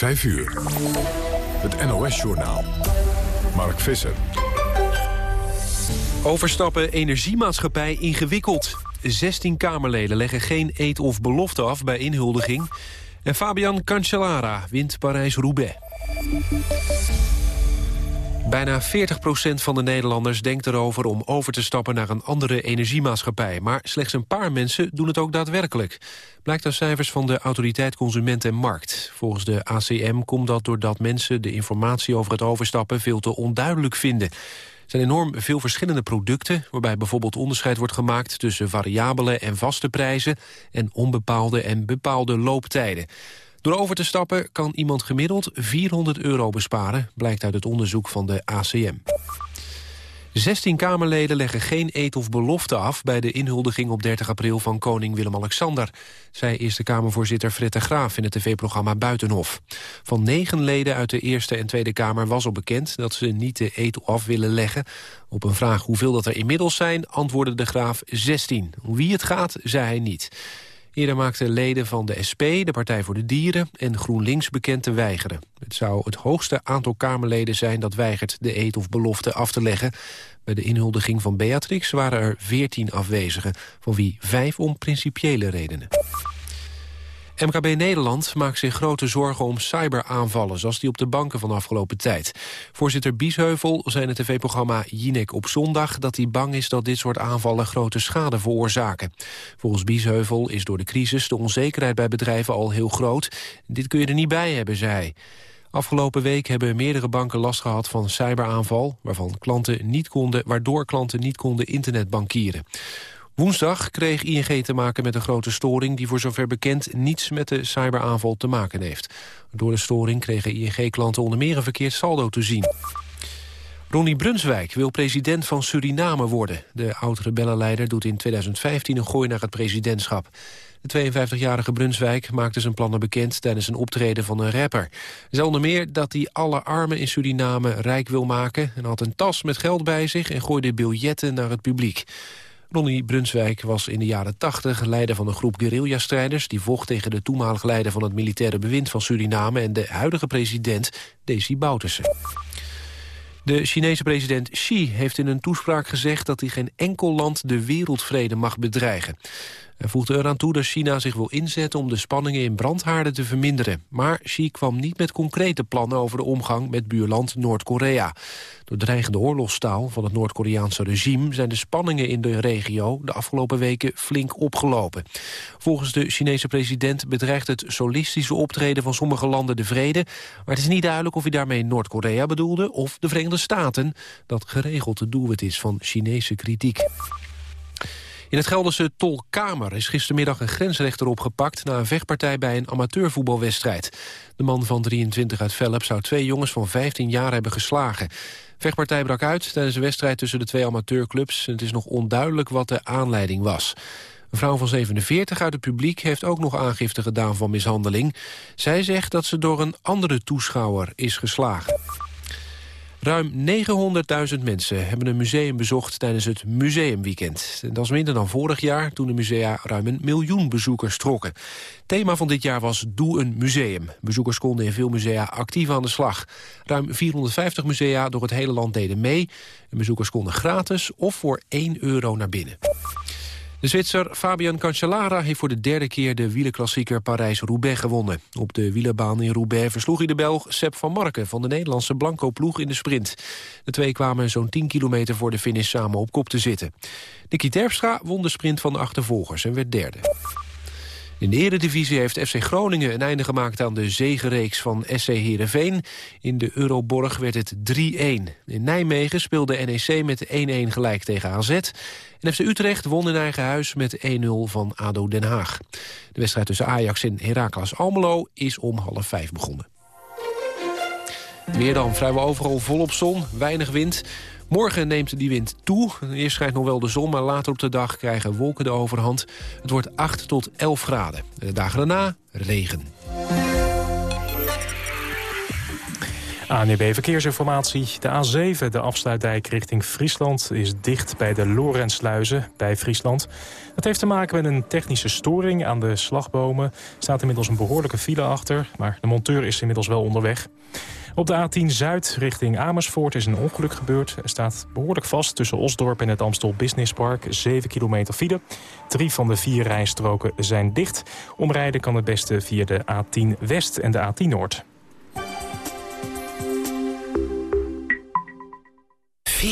5 uur. Het NOS-journaal. Mark Visser. Overstappen energiemaatschappij ingewikkeld. 16 Kamerleden leggen geen eet of belofte af bij inhuldiging. En Fabian Cancellara wint Parijs-Roubaix. Bijna 40% van de Nederlanders denkt erover om over te stappen naar een andere energiemaatschappij. Maar slechts een paar mensen doen het ook daadwerkelijk. Blijkt uit cijfers van de Autoriteit Consument en Markt. Volgens de ACM komt dat doordat mensen de informatie over het overstappen veel te onduidelijk vinden. Er zijn enorm veel verschillende producten... waarbij bijvoorbeeld onderscheid wordt gemaakt tussen variabele en vaste prijzen... en onbepaalde en bepaalde looptijden. Door over te stappen kan iemand gemiddeld 400 euro besparen... blijkt uit het onderzoek van de ACM. 16 Kamerleden leggen geen eet of belofte af... bij de inhuldiging op 30 april van koning Willem-Alexander... zei Eerste Kamervoorzitter Fred Graaf in het tv-programma Buitenhof. Van negen leden uit de Eerste en Tweede Kamer was al bekend... dat ze niet de eet af willen leggen. Op een vraag hoeveel dat er inmiddels zijn, antwoordde de Graaf 16. Wie het gaat, zei hij niet. Eerder maakten leden van de SP, de Partij voor de Dieren en GroenLinks bekend te weigeren. Het zou het hoogste aantal Kamerleden zijn dat weigert de eet of belofte af te leggen. Bij de inhuldiging van Beatrix waren er 14 afwezigen, van wie vijf om principiële redenen. MKB Nederland maakt zich grote zorgen om cyberaanvallen... zoals die op de banken van afgelopen tijd. Voorzitter Biesheuvel zei in het tv-programma Jinek op zondag... dat hij bang is dat dit soort aanvallen grote schade veroorzaken. Volgens Biesheuvel is door de crisis de onzekerheid bij bedrijven al heel groot. Dit kun je er niet bij hebben, zei hij. Afgelopen week hebben meerdere banken last gehad van cyberaanval... Waarvan klanten niet konden, waardoor klanten niet konden internetbankieren. Woensdag kreeg ING te maken met een grote storing... die voor zover bekend niets met de cyberaanval te maken heeft. Door de storing kregen ING-klanten onder meer een verkeerd saldo te zien. Ronnie Brunswijk wil president van Suriname worden. De oud-rebellenleider doet in 2015 een gooi naar het presidentschap. De 52-jarige Brunswijk maakte zijn plannen bekend tijdens een optreden van een rapper. Zei onder meer dat hij alle armen in Suriname rijk wil maken... en had een tas met geld bij zich en gooide biljetten naar het publiek. Ronnie Brunswijk was in de jaren 80 leider van een groep guerrilla-strijders... die vocht tegen de toenmalige leider van het militaire bewind van Suriname... en de huidige president Desi Bouterse. De Chinese president Xi heeft in een toespraak gezegd... dat hij geen enkel land de wereldvrede mag bedreigen. Hij voegde eraan toe dat China zich wil inzetten om de spanningen in brandhaarden te verminderen. Maar Xi kwam niet met concrete plannen over de omgang met buurland Noord-Korea. Door dreigende oorlogstaal van het Noord-Koreaanse regime... zijn de spanningen in de regio de afgelopen weken flink opgelopen. Volgens de Chinese president bedreigt het solistische optreden van sommige landen de vrede. Maar het is niet duidelijk of hij daarmee Noord-Korea bedoelde... of de Verenigde Staten, dat geregeld het doelwit is van Chinese kritiek. In het Gelderse Tolkamer is gistermiddag een grensrechter opgepakt... na een vechtpartij bij een amateurvoetbalwedstrijd. De man van 23 uit Velp zou twee jongens van 15 jaar hebben geslagen. Vechtpartij brak uit tijdens een wedstrijd tussen de twee amateurclubs. Het is nog onduidelijk wat de aanleiding was. Een vrouw van 47 uit het publiek heeft ook nog aangifte gedaan van mishandeling. Zij zegt dat ze door een andere toeschouwer is geslagen. Ruim 900.000 mensen hebben een museum bezocht tijdens het museumweekend. Dat is minder dan vorig jaar, toen de musea ruim een miljoen bezoekers trokken. Thema van dit jaar was Doe een museum. Bezoekers konden in veel musea actief aan de slag. Ruim 450 musea door het hele land deden mee. En bezoekers konden gratis of voor 1 euro naar binnen. De Zwitser Fabian Cancellara heeft voor de derde keer de wielerklassieker Parijs-Roubaix gewonnen. Op de wielerbaan in Roubaix versloeg hij de Belg Sepp van Marken van de Nederlandse Blanco-ploeg in de sprint. De twee kwamen zo'n 10 kilometer voor de finish samen op kop te zitten. Nicky Terpstra won de sprint van de achtervolgers en werd derde. In de eredivisie heeft FC Groningen een einde gemaakt aan de zegenreeks van SC Heerenveen. In de Euroborg werd het 3-1. In Nijmegen speelde NEC met 1-1 gelijk tegen AZ. En FC Utrecht won in eigen huis met 1-0 van ADO Den Haag. De wedstrijd tussen Ajax en Heracles Almelo is om half vijf begonnen. Weer dan vrijwel overal volop zon, weinig wind. Morgen neemt die wind toe. Eerst schijnt nog wel de zon, maar later op de dag krijgen wolken de overhand. Het wordt 8 tot 11 graden. De dagen daarna regen. ANEB Verkeersinformatie. De A7, de afsluitdijk richting Friesland, is dicht bij de Lorensluizen bij Friesland. Dat heeft te maken met een technische storing aan de slagbomen. Er staat inmiddels een behoorlijke file achter, maar de monteur is inmiddels wel onderweg. Op de A10 Zuid richting Amersfoort is een ongeluk gebeurd. Er staat behoorlijk vast tussen Osdorp en het Amstel Business Park. 7 kilometer file. Drie van de vier rijstroken zijn dicht. Omrijden kan het beste via de A10 West en de A10 Noord. 40%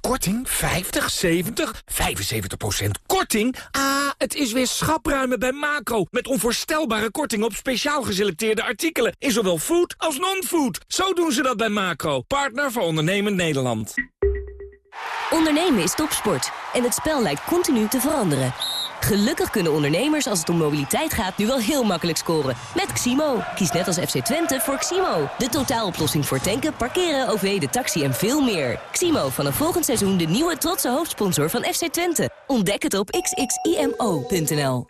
korting? 50, 70, 75% korting? Ah, het is weer schapruimen bij Macro. Met onvoorstelbare korting op speciaal geselecteerde artikelen. In zowel food als non-food. Zo doen ze dat bij Macro. Partner voor ondernemend Nederland. Ondernemen is topsport. En het spel lijkt continu te veranderen. Gelukkig kunnen ondernemers als het om mobiliteit gaat nu wel heel makkelijk scoren. Met Ximo. Kies net als FC Twente voor Ximo. De totaaloplossing voor tanken, parkeren, OV, de taxi en veel meer. Ximo, vanaf volgend seizoen de nieuwe trotse hoofdsponsor van FC Twente. Ontdek het op xximo.nl.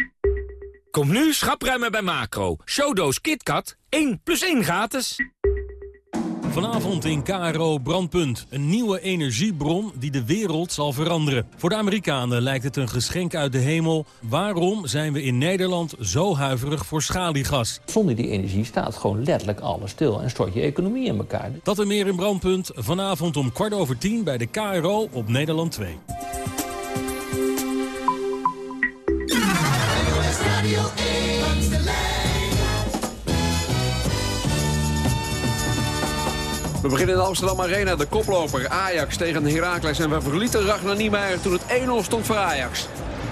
Kom nu schapruimen bij Macro. Showdoos KitKat. 1 plus 1 gratis. Vanavond in KRO Brandpunt. Een nieuwe energiebron die de wereld zal veranderen. Voor de Amerikanen lijkt het een geschenk uit de hemel. Waarom zijn we in Nederland zo huiverig voor schaliegas? Zonder die energie staat gewoon letterlijk alles stil en stort je economie in elkaar. Dat en meer in Brandpunt. Vanavond om kwart over tien bij de KRO op Nederland 2. We beginnen in de Amsterdam Arena. De koploper Ajax tegen Heracles. En we verlieten Ragnar Niemeyer toen het 1-0 stond voor Ajax.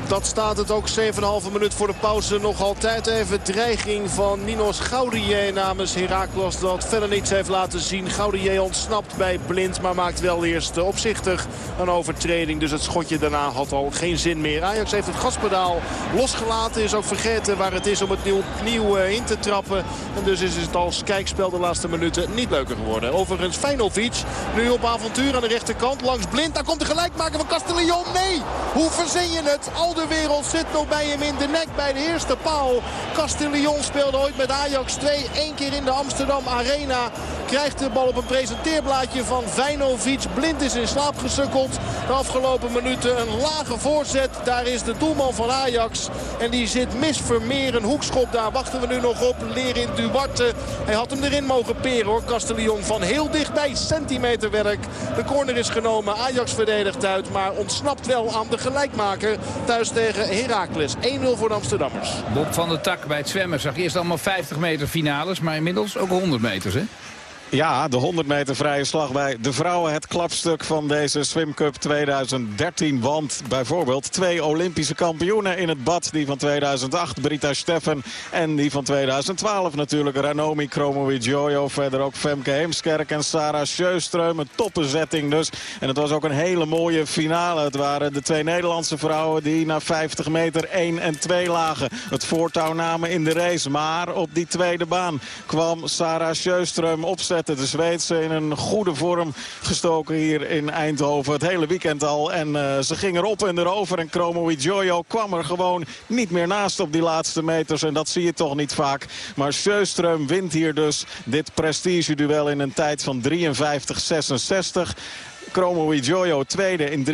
Dat staat het ook 7,5 minuut voor de pauze nog altijd even. Dreiging van Ninos Gaudier namens Herakles dat verder niets heeft laten zien. Gaudier ontsnapt bij Blind, maar maakt wel eerst opzichtig een overtreding. Dus het schotje daarna had al geen zin meer. Ajax heeft het gaspedaal losgelaten. Is ook vergeten waar het is om het nieuw, nieuw eh, in te trappen. En dus is het als kijkspel de laatste minuten niet leuker geworden. Overigens Feinovic nu op avontuur aan de rechterkant langs Blind. Daar komt de gelijkmaker van Castellion. Nee, hoe verzin je het? De wereld zit nog bij hem in de nek bij de eerste paal. Castillon speelde ooit met Ajax 2. één keer in de Amsterdam Arena. Krijgt de bal op een presenteerblaadje van Vijnovic. Blind is in slaap gesukkeld. De afgelopen minuten een lage voorzet. Daar is de doelman van Ajax. En die zit mis Vermeer. Een hoekschop daar wachten we nu nog op. Lerin Duarte. Hij had hem erin mogen peren hoor. Castellion van heel dichtbij. Centimeterwerk. De corner is genomen. Ajax verdedigt uit. Maar ontsnapt wel aan de gelijkmaker. Thuis tegen Heracles. 1-0 voor de Amsterdammers. Bob van der Tak bij het zwemmen zag eerst allemaal 50 meter finales. Maar inmiddels ook 100 meters hè? Ja, de 100 meter vrije slag bij de vrouwen. Het klapstuk van deze Swim Cup 2013. Want bijvoorbeeld twee Olympische kampioenen in het bad. Die van 2008, Brita Steffen. En die van 2012 natuurlijk, Ranomi Kromowidjojo. Verder ook Femke Heemskerk en Sarah Sjöström. Een toppenzetting dus. En het was ook een hele mooie finale. Het waren de twee Nederlandse vrouwen die na 50 meter 1 en 2 lagen. Het voortouw namen in de race. Maar op die tweede baan kwam Sarah Sjöström opzetten de Zweedse in een goede vorm gestoken hier in Eindhoven. Het hele weekend al. En uh, ze ging erop en erover. En Chromo Jojo kwam er gewoon niet meer naast op die laatste meters. En dat zie je toch niet vaak. Maar Sjöström wint hier dus dit prestige-duel in een tijd van 53-66. Chromo Jojo tweede in 53-83.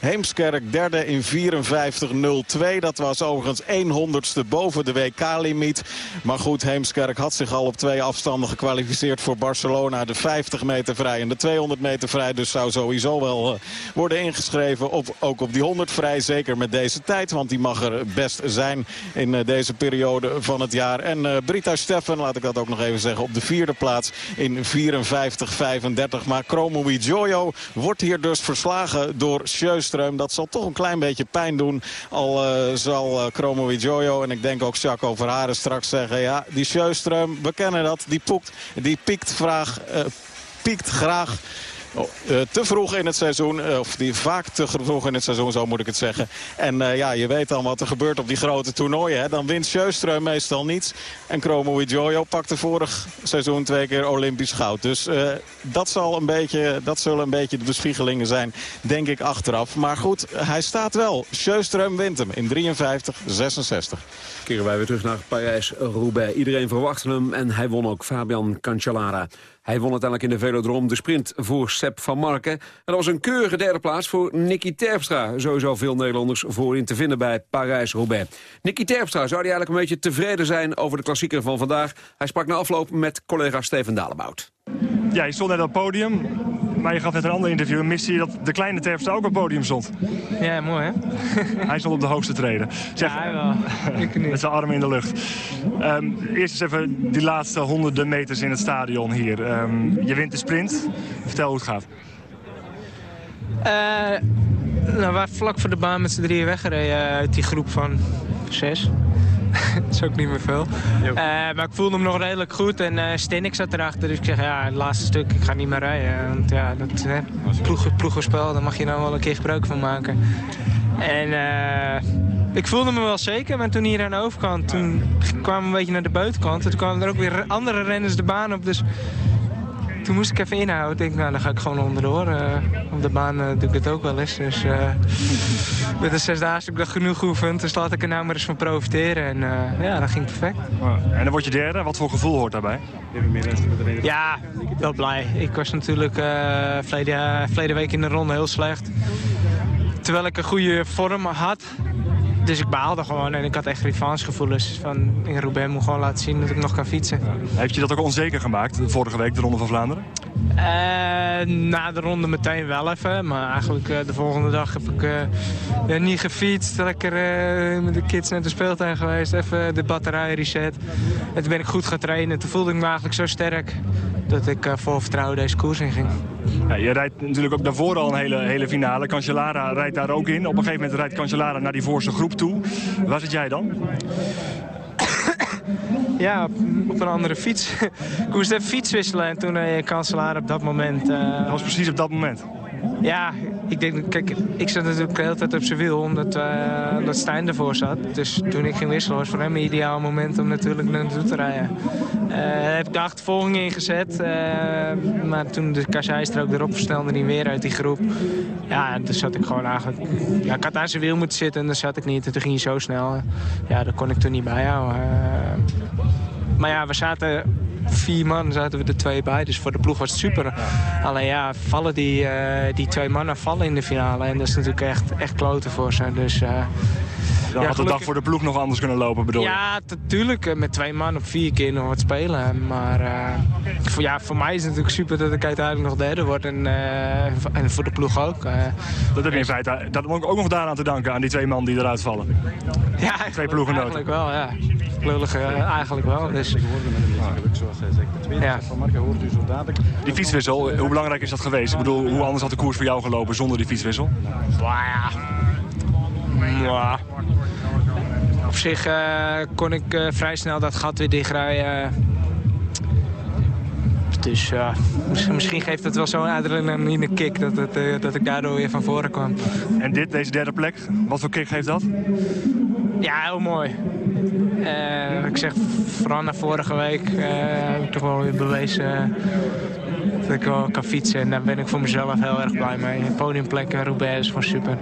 Heemskerk derde in 54-02. Dat was overigens 100ste boven de WK-limiet. Maar goed, Heemskerk had zich al op twee afstanden gekwalificeerd voor Barcelona. De 50 meter vrij en de 200 meter vrij. Dus zou sowieso wel uh, worden ingeschreven. Op, ook op die 100 vrij, zeker met deze tijd. Want die mag er best zijn in uh, deze periode van het jaar. En uh, Brita Steffen, laat ik dat ook nog even zeggen, op de vierde plaats in 54-35. Maar Chromo Jojo wordt hier dus verslagen door Sjöström. Dat zal toch een klein beetje pijn doen. Al uh, zal uh, Chromo Jojo en ik denk ook Jacques Verharen straks zeggen... ja, die Sjöström, we kennen dat, die, poekt, die piekt, vraag, uh, piekt graag Oh, eh, te vroeg in het seizoen. eh, of die vaak te vroeg in het seizoen, zo moet ik het zeggen. En eh, ja, je weet dan wat er gebeurt op die grote toernooien. Hè? Dan wint Sjöström meestal niets. En Chromo Jojo pakte vorig seizoen twee keer Olympisch goud. Dus dat, zal een beetje, dat zullen een beetje de bespiegelingen zijn, denk ik, achteraf. Maar goed, hij staat wel. Sjöström wint hem in 53-66. Keren wij weer terug naar Parijs-Roubaix. Iedereen verwachtte hem en hij won ook Fabian Cancellara. Hij won uiteindelijk in de velodroom de sprint voor Sepp van Marken. En dat was een keurige derde plaats voor Nicky Terpstra. Sowieso veel Nederlanders voorin te vinden bij Parijs-Roubaix. Nicky Terpstra zou hij eigenlijk een beetje tevreden zijn over de klassieker van vandaag. Hij sprak na afloop met collega Steven Dalebout. Ja, stond net op het podium, maar je gaf net een ander interview. En miste je dat de kleine Terpstra ook op het podium stond. Ja, mooi hè? Hij stond op de hoogste treden. Zeg, Ja, hij wel. Ik niet. met zijn armen in de lucht. Ehm, eerst eens even die laatste honderden meters in het stadion hier. Ehm, je wint de sprint. Vertel hoe het gaat. Eh, nou, we waren vlak voor de baan met z'n drieën weggereden eh, uit die groep van zes. dat is ook niet meer veel. Eh, maar ik voelde hem nog redelijk goed en uh, zat erachter. Dus ik zeg, ja, het laatste stuk, ik ga niet meer rijden. Want ja, dat hè, ploeg, ploegenspel, daar mag je nou wel een keer gebruik van maken. En eh, ik voelde me wel zeker, maar toen hier aan de overkant, toen kwamen we een beetje naar de buitenkant. En toen kwamen er ook weer andere renners de baan op, dus toen moest ik even inhouden. Ik denk, nou, dan ga ik gewoon onderdoor. Uh, op de baan uh, doe ik het ook wel eens. Dus uh, met de zesdaagse heb ik dat genoeg geoefend. Dus laat ik er nou maar eens van profiteren. En ja, dat ging perfect. En dan word je derde. Wat voor gevoel hoort daarbij? Ja, wel blij. Ik was natuurlijk verleden, verleden week in de ronde heel slecht. Terwijl ik een goede vorm had. Dus ik baalde gewoon en ik had echt revanchegevoelens. Van in Roubaix moet gewoon laten zien dat ik nog kan fietsen. Heeft je dat ook onzeker gemaakt, vorige week, de Ronde van Vlaanderen? Uh, na de ronde meteen wel even. Maar eigenlijk uh, de volgende dag heb ik uh, niet gefietst. Lekker met de kids naar de speeltuin geweest. Even de batterij reset. En toen ben ik goed gaan trainen. Toen voelde ik me eigenlijk zo sterk dat ik vol vertrouwen deze koers in ging. Ja, je rijdt natuurlijk ook daarvoor al een hele, hele finale. Cancellara rijdt daar ook in. Op een gegeven moment rijdt Cancellara naar die voorste groep toe. Waar zit jij dan? Ja, op een andere fiets. ik moest even fiets wisselen en toen reed Cancellara op dat moment. Uh... Dat was precies op dat moment? Ja, ik denk, kijk, ik zat natuurlijk de hele tijd op zijn wiel omdat, uh, omdat Stijn ervoor zat. Dus toen ik ging wisselen was voor hem een ideaal moment om natuurlijk naar naartoe te rijden. Uh, heb ik de achtervolging ingezet, uh, maar toen de kasseistrook erop verstelde hij weer uit die groep. Ja, en toen zat ik gewoon eigenlijk... Ja, ik had aan zijn wiel moeten zitten en dat zat ik niet. En toen ging hij zo snel. Ja, daar kon ik toen niet bijhouden. Maar ja, we zaten vier man zaten we er twee bij. Dus voor de ploeg was het super. Alleen ja, vallen die, uh, die twee mannen vallen in de finale. En dat is natuurlijk echt, echt kloten voor ze. Dus, uh, dan ja, had de dag voor de ploeg nog anders kunnen lopen, bedoel je? Ja, natuurlijk. Met twee man op vier keer nog wat spelen. Maar uh, voor, ja, voor mij is het natuurlijk super dat ik uiteindelijk nog derde word. En, en voor de ploeg ook. dat heb je in feite dat moet ik ook nog daaraan te danken, aan die twee man die eruit vallen. Ja, twee ploegenoten. Eigenlijk wel, ja. Lullig, eigenlijk wel. Dus, ja. Die fietswissel, hoe belangrijk is dat geweest? Ik bedoel, hoe anders had de koers voor jou gelopen zonder die fietswissel? Ja. Ja. Op zich uh, kon ik uh, vrij snel dat gat weer dichtrijden. Dus ja, misschien geeft het wel zo'n adrenaline kick dat, het, dat ik daardoor weer van voren kwam. En dit, deze derde plek, wat voor kick geeft dat? Ja, heel mooi. Uh, ik zeg, vooral na vorige week uh, heb ik toch wel weer bewezen dat ik wel kan fietsen. En daar ben ik voor mezelf heel erg blij mee. Podiumplekken, Roubaix is gewoon super.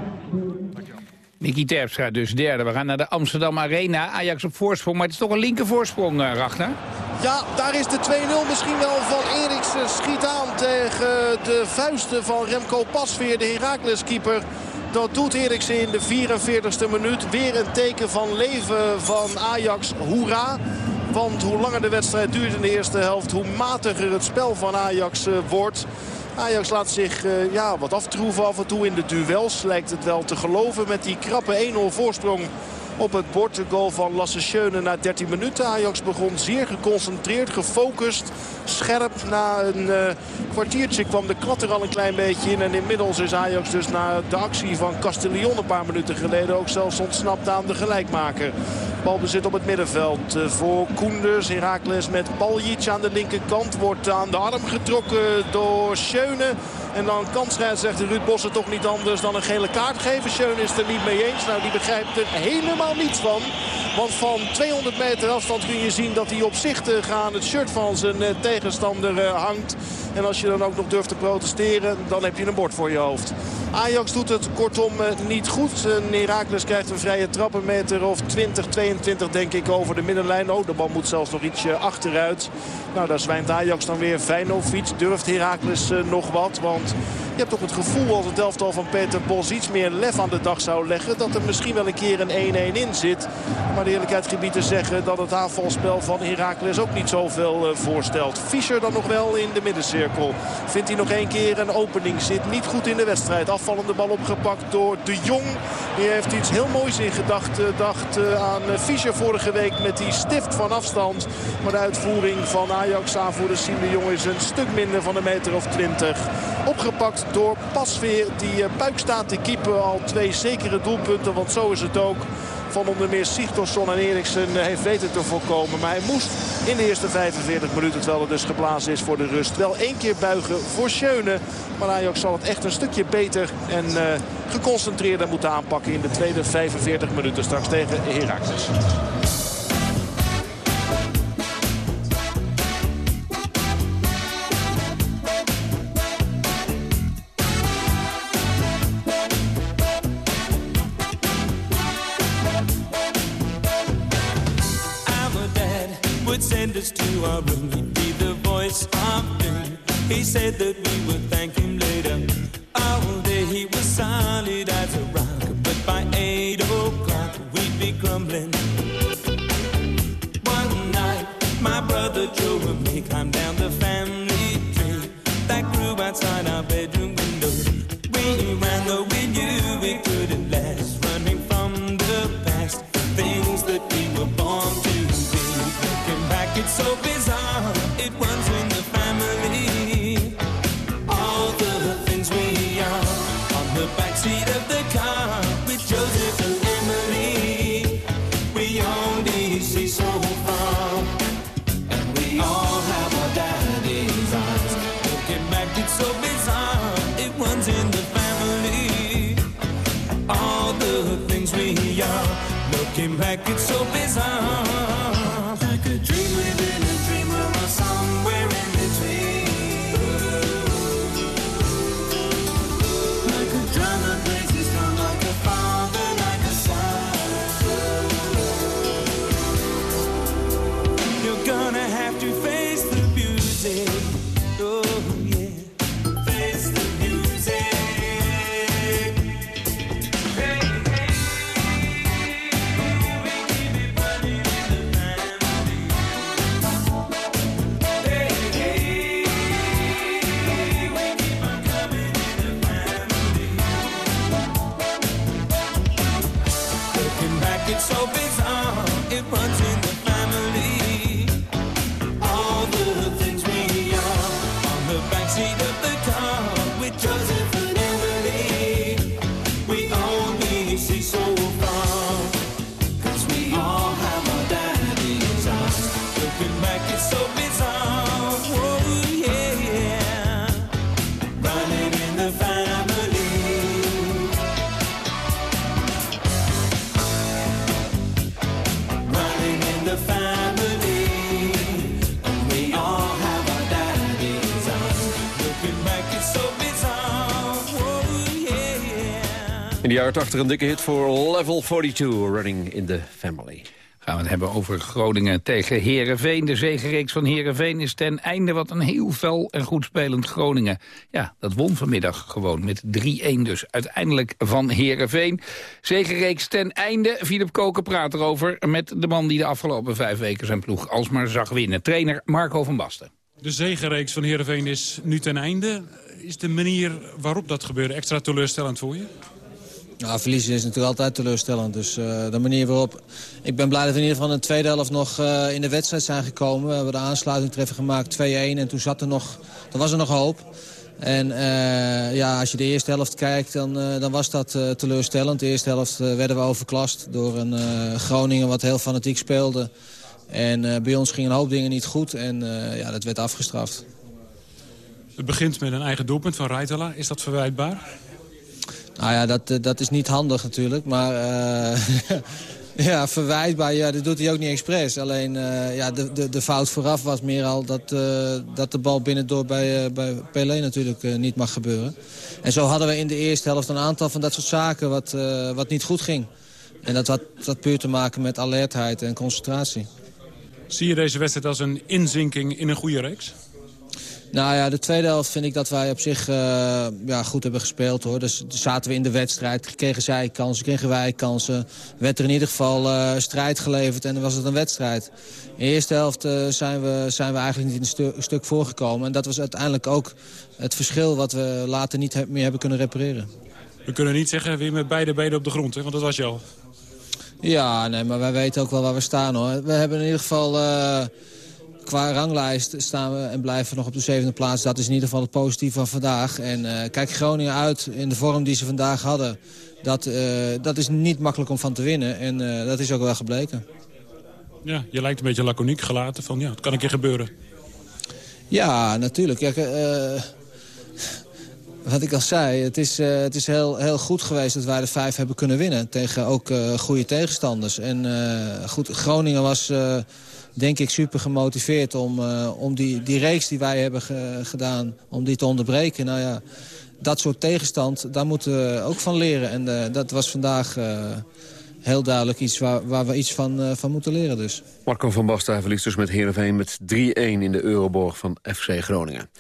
Nicky Terpstra dus derde. We gaan naar de Amsterdam Arena. Ajax op voorsprong, maar het is toch een linker voorsprong, uh, Ragnar? Ja, daar is de 2-0 misschien wel van Eriksen. Schiet aan tegen de vuisten van Remco Pasveer, de Heracles-keeper. Dat doet Eriksen in de 44e minuut. Weer een teken van leven van Ajax. Hoera! Want hoe langer de wedstrijd duurt in de eerste helft... hoe matiger het spel van Ajax uh, wordt. Ajax laat zich uh, ja, wat aftroeven af en toe in de duels. Lijkt het wel te geloven met die krappe 1-0 voorsprong op het bord. De goal van Lasse Schöne na 13 minuten. Ajax begon zeer geconcentreerd, gefocust, scherp. Na een uh, kwartiertje kwam de klad er al een klein beetje in. En inmiddels is Ajax dus na de actie van Castellion een paar minuten geleden... ook zelfs ontsnapt aan de gelijkmaker. Balbezit op het middenveld uh, voor Koenders. Herakles met Paljic aan de linkerkant. Wordt aan de arm getrokken door Schöne. En dan kan scheidsrechter Ruud Bossen toch niet anders dan een gele kaart geven. Schöne is er niet mee eens. Nou, die begrijpt er helemaal niets van. Want van 200 meter afstand kun je zien dat hij opzichtig aan het shirt van zijn eh, tegenstander eh, hangt. En als je dan ook nog durft te protesteren, dan heb je een bord voor je hoofd. Ajax doet het kortom eh, niet goed. Herakles krijgt een vrije trappenmeter of 20, 22 denk ik over de middenlijn. Oh, de bal moet zelfs nog ietsje achteruit. Nou, daar zwijnt Ajax dan weer. Feyenoord durft Herakles nog wat. Want world. Je hebt toch het gevoel als het elftal van Peter Bos iets meer lef aan de dag zou leggen. Dat er misschien wel een keer een 1-1 in zit. Maar de eerlijkheid gebied te zeggen dat het aanvalspel van Herakles ook niet zoveel uh, voorstelt. Fischer dan nog wel in de middencirkel. Vindt hij nog één keer een opening. Zit niet goed in de wedstrijd. Afvallende bal opgepakt door De Jong. Die heeft iets heel moois in gedachten. Dacht uh, aan Fischer vorige week met die stift van afstand. Maar de uitvoering van Ajax aanvoerder Siem de Jong is een stuk minder van een meter of 20. Opgepakt door Pasveer die eh, buik staat te keeper. Al twee zekere doelpunten, want zo is het ook van onder meer Sigtorsson en Eriksen eh, heeft weten te voorkomen. Maar hij moest in de eerste 45 minuten, terwijl het dus geblazen is voor de rust, wel één keer buigen voor Schöne. Maar Ajax zal het echt een stukje beter en uh, geconcentreerder moeten aanpakken in de tweede 45 minuten straks tegen Heracles. He said that we would thank him later. like it's jaren 80 een dikke hit voor Level 42, Running in the Family. Gaan we het hebben over Groningen tegen Herenveen. De zegenreeks van Herenveen is ten einde wat een heel fel en goed spelend Groningen. Ja, dat won vanmiddag gewoon met 3-1 dus uiteindelijk van Herenveen. Zegenreeks ten einde. Philip Koken praat erover met de man die de afgelopen vijf weken zijn ploeg alsmaar zag winnen. Trainer Marco van Basten. De zegenreeks van Heerenveen is nu ten einde. Is de manier waarop dat gebeurde extra teleurstellend voor je? Nou, verliezen is natuurlijk altijd teleurstellend. Dus eh, de manier waarop... Ik ben blij dat we in ieder geval in de tweede helft nog eh, in de wedstrijd zijn gekomen. We hebben de aansluiting treffen gemaakt, 2-1. En toen zat er nog, dan was er nog hoop. En eh, ja, als je de eerste helft kijkt, dan, dan was dat teleurstellend. De eerste helft werden we overklast door een Groningen wat heel fanatiek speelde. En bij ons gingen een hoop dingen niet goed. En ja, dat werd afgestraft. Het begint met een eigen doelpunt van Rijtala. Is dat verwijtbaar? Nou ja, dat, eh, dat is niet handig natuurlijk. Maar uh, ja, verwijtbaar, ja, dat doet hij ook niet expres. Alleen uh, ja, de, de, de fout vooraf was meer al dat, dat de bal binnendoor bij, bij Pelé natuurlijk niet mag gebeuren. En zo hadden we in de eerste helft een aantal van dat soort zaken wat, wat niet goed ging. En dat had, dat puur te maken met alertheid en concentratie. Zie je deze wedstrijd als een inzinking in een goede reeks? Nou ja, de tweede helft vind ik dat wij op zich uh, ja, goed hebben gespeeld. hoor. Dus zaten we in de wedstrijd, kregen zij kansen, kregen wij kansen. Werd er in ieder geval uh, strijd geleverd en dan was het een wedstrijd. In de eerste helft uh, zijn, we, zijn we eigenlijk niet een, stu een, stuk voorgekomen. En dat was uiteindelijk ook het verschil wat we later niet meer hebben kunnen repareren. We kunnen niet zeggen weer met beide benen op de grond, hè? want dat was je al. Ja, nee, maar wij weten ook wel waar we staan. hoor. We hebben in ieder geval qua ranglijst staan we en blijven nog op de zevende plaats. Dat is in ieder geval het positieve van vandaag. En uh, kijk Groningen uit in de vorm die ze vandaag hadden. Dat, uh, dat is niet makkelijk om van te winnen. En uh, dat is ook wel gebleken. Ja, je lijkt een beetje laconiek gelaten van ja, het kan een keer gebeuren. Ja, natuurlijk. Ja, wat ik al zei, het is, uh, het is heel, heel goed geweest dat wij de vijf hebben kunnen winnen. Tegen ook uh, goede tegenstanders. En uh, goed, Groningen was denk ik super gemotiveerd om, om die, die reeks die wij hebben ge gedaan, om die te onderbreken. Nou ja, dat soort tegenstand, daar moeten we ook van leren. En dat was vandaag heel duidelijk iets waar, waar we iets van, van moeten leren dus. Marco van Basten verliest dus met Heerenveen met 3-1 in de Euroborg van FC Groningen.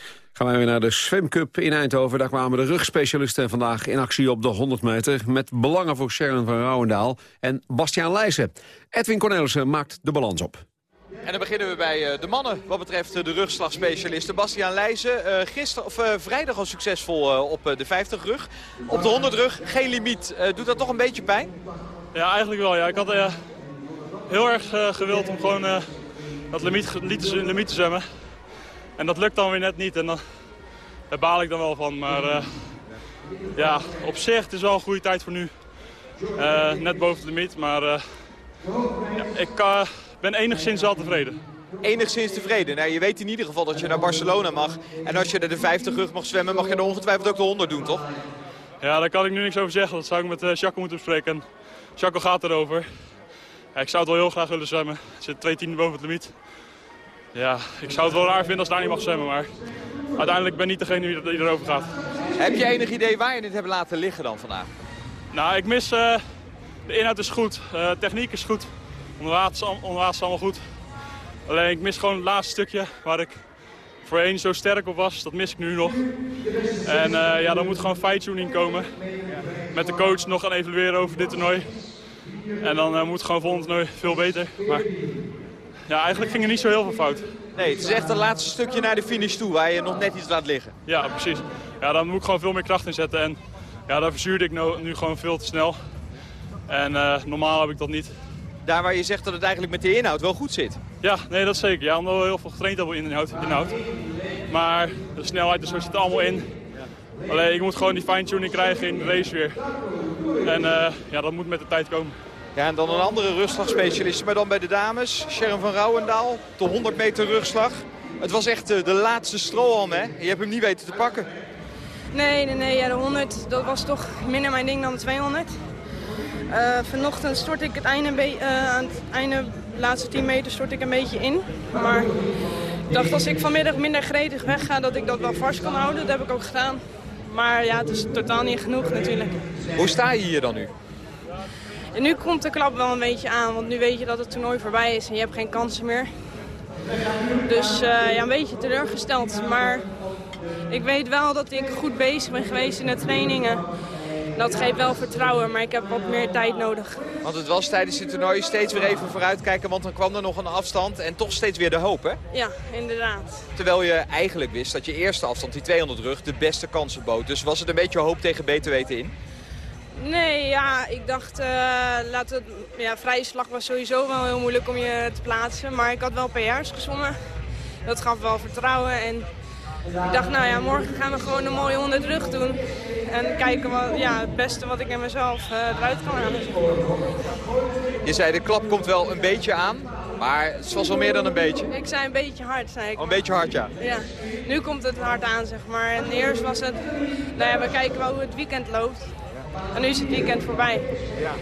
Gaan wij weer naar de Swim Cup in Eindhoven. Daar kwamen de rugspecialisten vandaag in actie op de 100 meter... met belangen voor Sharon van Rouwendaal en Bastiaan Leijsen. Edwin Cornelissen maakt de balans op. En dan beginnen we bij de mannen wat betreft de rugslagspecialisten. Bastiaan Leijzen, uh, gisteren, of, uh, vrijdag al succesvol uh, op de 50 rug. Op de 100 rug, geen limiet. doet dat toch een beetje pijn? Ja, eigenlijk wel. Ja. Ik had heel erg gewild om gewoon dat limiet, limiet te zwemmen. En dat lukt dan weer net niet. En dan, daar baal ik dan wel van. Maar uh, ja, op zich het is wel een goede tijd voor nu. Uh, net boven de limiet. Maar uh, ja, ik ben enigszins wel tevreden. Enigszins tevreden. Nou, je weet in ieder geval dat je naar Barcelona mag. En als je er de 50 rug mag zwemmen, mag je er ongetwijfeld ook de 100 doen, toch? Ja, daar kan ik nu niks over zeggen. Dat zou ik met Jacco moeten bespreken. En Jacco gaat erover. Ja, ik zou het wel heel graag willen zwemmen. Er zit twee tienden boven het limiet. Ja, ik zou het wel raar vinden als daar niet mag zwemmen, maar uiteindelijk ben ik niet degene die erover gaat. Heb je enig idee waar je dit hebt laten liggen dan vandaag? Nou, ik mis... Uh, de inhoud is goed, uh, techniek is goed, onderwater is allemaal goed. Alleen ik mis gewoon het laatste stukje waar ik voorheen zo sterk op was. Dat mis ik nu nog. En uh, ja, dan moet gewoon fine-tuning komen. Met de coach nog gaan evalueren over dit toernooi. En dan uh, moet gewoon volgend toernooi veel beter. Maar ja, eigenlijk ging er niet zo heel veel fout. Nee, het is echt het laatste stukje naar de finish toe waar je nog net iets laat liggen. Ja, precies. Ja, dan moet ik gewoon veel meer kracht inzetten. En ja, daar verzuurde ik nu, nu gewoon veel te snel. En uh, normaal heb ik dat niet. Daar waar je zegt dat het eigenlijk met de inhoud wel goed zit. Ja, nee, dat zeker. Ja, omdat we heel veel getraind hebben in inhoud. inhoud. Maar de snelheid en zo zit er allemaal in. Alleen ik moet gewoon die fine-tuning krijgen in de race weer. En uh, ja, dat moet met de tijd komen. Ja, en dan een andere rugslagspecialist, maar dan bij de dames. Sharon van Rouwendaal, de 100 meter rugslag. Het was echt de, de laatste strohalm, hè? Je hebt hem niet weten te pakken. Nee, nee, nee. Ja, de 100, dat was toch minder mijn ding dan de 200. Uh, vanochtend stort ik het einde, uh, aan het einde, de laatste 10 meter, stort ik een beetje in. Maar ik dacht als ik vanmiddag minder gretig wegga, dat ik dat wel vast kan houden. Dat heb ik ook gedaan. Maar ja, het is totaal niet genoeg natuurlijk. Hoe sta je hier dan nu? En nu komt de klap wel een beetje aan, want nu weet je dat het toernooi voorbij is en je hebt geen kansen meer. Dus uh, ja, een beetje teleurgesteld. Maar ik weet wel dat ik goed bezig ben geweest in de trainingen. Dat geeft wel vertrouwen, maar ik heb wat meer tijd nodig. Want het was tijdens het toernooi steeds weer even vooruitkijken, want dan kwam er nog een afstand en toch steeds weer de hoop, hè? Ja, inderdaad. Terwijl je eigenlijk wist dat je eerste afstand, die 200 rug, de beste kansen bood. Dus was het een beetje hoop tegen beter weten in? Nee, ja, ik dacht, uh, laat het, ja, vrije slag was sowieso wel heel moeilijk om je te plaatsen. Maar ik had wel PR's gezongen. Dat gaf wel vertrouwen. En ik dacht, nou ja, morgen gaan we gewoon een mooie 100 rug doen. En kijken wat, ja, het beste wat ik in mezelf uh, eruit kan halen. Je zei, de klap komt wel een beetje aan. Maar het was wel meer dan een beetje. Ik zei een beetje hard, zei ik. Oh, een beetje hard, ja. Ja, nu komt het hard aan, zeg maar. En eerst was het, nou ja, we kijken wel hoe het weekend loopt. En nu is het weekend voorbij. Ja.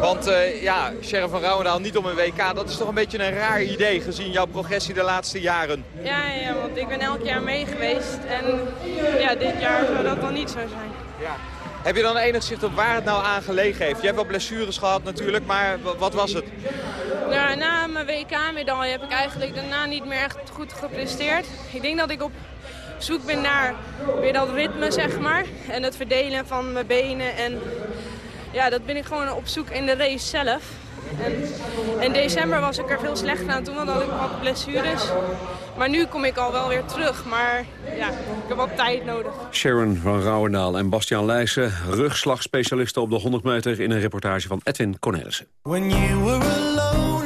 Want uh, ja, Sheriff van Rouwendaal niet om een WK, dat is toch een beetje een raar idee gezien jouw progressie de laatste jaren. Ja, ja want ik ben elk jaar mee geweest en ja, dit jaar zou dat dan niet zo zijn. Ja. Heb je dan enig zicht op waar het nou aan gelegen heeft? Je hebt wel blessures gehad natuurlijk, maar wat was het? Na mijn WK-medaille heb ik eigenlijk daarna niet meer echt goed gepresteerd. Ik denk dat ik op zoek ben naar weer dat ritme, zeg maar. En het verdelen van mijn benen en ja, dat ben ik gewoon op zoek in de race zelf. En in december was ik er veel slechter aan toen, want had ik wat blessures. Maar nu kom ik al wel weer terug, maar ja, ik heb wat tijd nodig. Sharon van Rouwendaal en Bastiaan Leijsen, rugslagspecialisten op de 100 meter... in een reportage van Edwin Cornelissen. When you were alone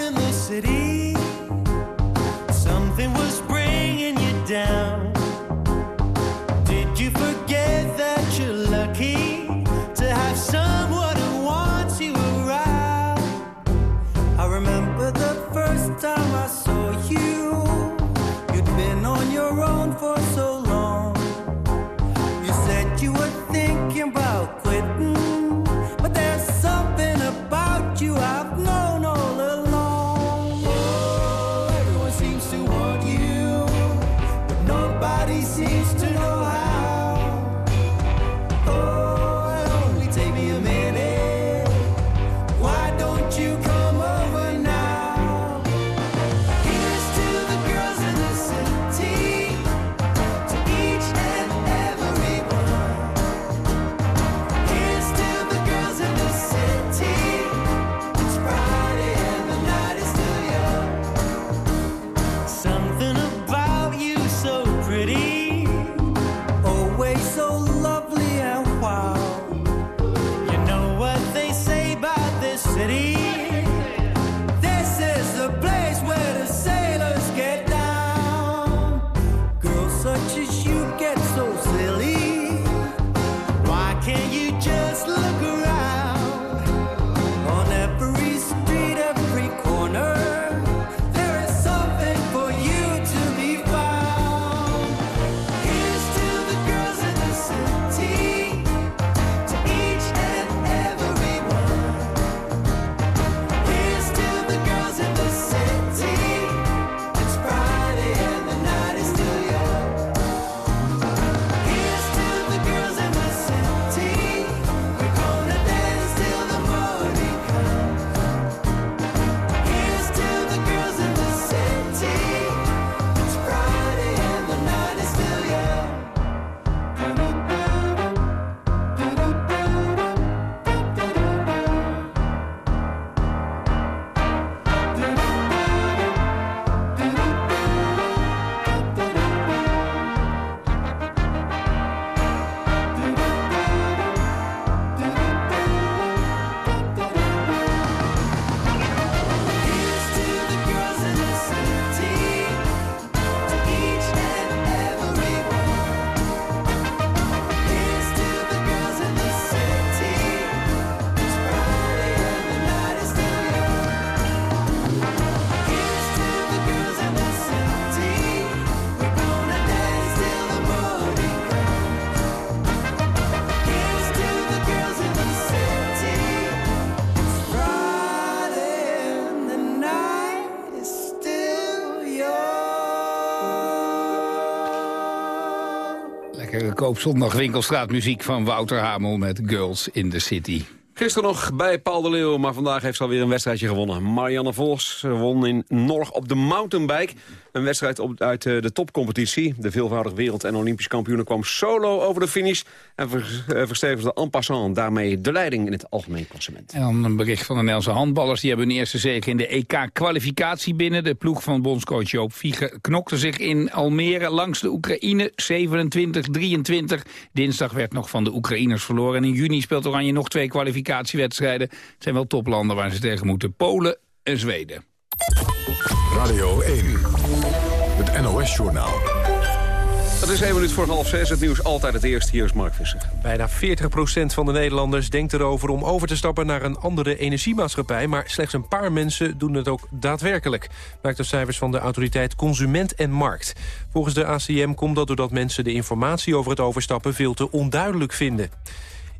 Lekkere koopzondag winkelstraatmuziek van Wouter Hamel met Girls in the City. Gisteren nog bij Paul de Leeuw, maar vandaag heeft ze alweer een wedstrijdje gewonnen. Marianne Vos won in Norg op de mountainbike. Een wedstrijd uit eh, de topcompetitie. De veelvoudig wereld- en olympisch kampioen kwam solo over de finish... en eh, verstevigde en passant daarmee de leiding in het algemeen klassement. En dan een bericht van de Nederlandse handballers. Die hebben hun eerste zege in de EK-kwalificatie binnen. De ploeg van bondscoach Joop Vliegen knokte zich in Almere langs de Oekraïne. 27-23. Dinsdag werd nog van de Oekraïners verloren. En in juni speelt Oranje nog twee kwalificatiewedstrijden. Het zijn wel toplanden waar ze tegen moeten. Polen en Zweden. Radio 1, het NOS-journaal. Het is één minuut voor half zes. Het nieuws altijd het eerst. Hier is Mark Visser. Bijna 40% van de Nederlanders denkt erover om over te stappen naar een andere energiemaatschappij. Maar slechts een paar mensen doen het ook daadwerkelijk. Blijkt uit cijfers van de autoriteit Consument en Markt. Volgens de ACM komt dat doordat mensen de informatie over het overstappen veel te onduidelijk vinden.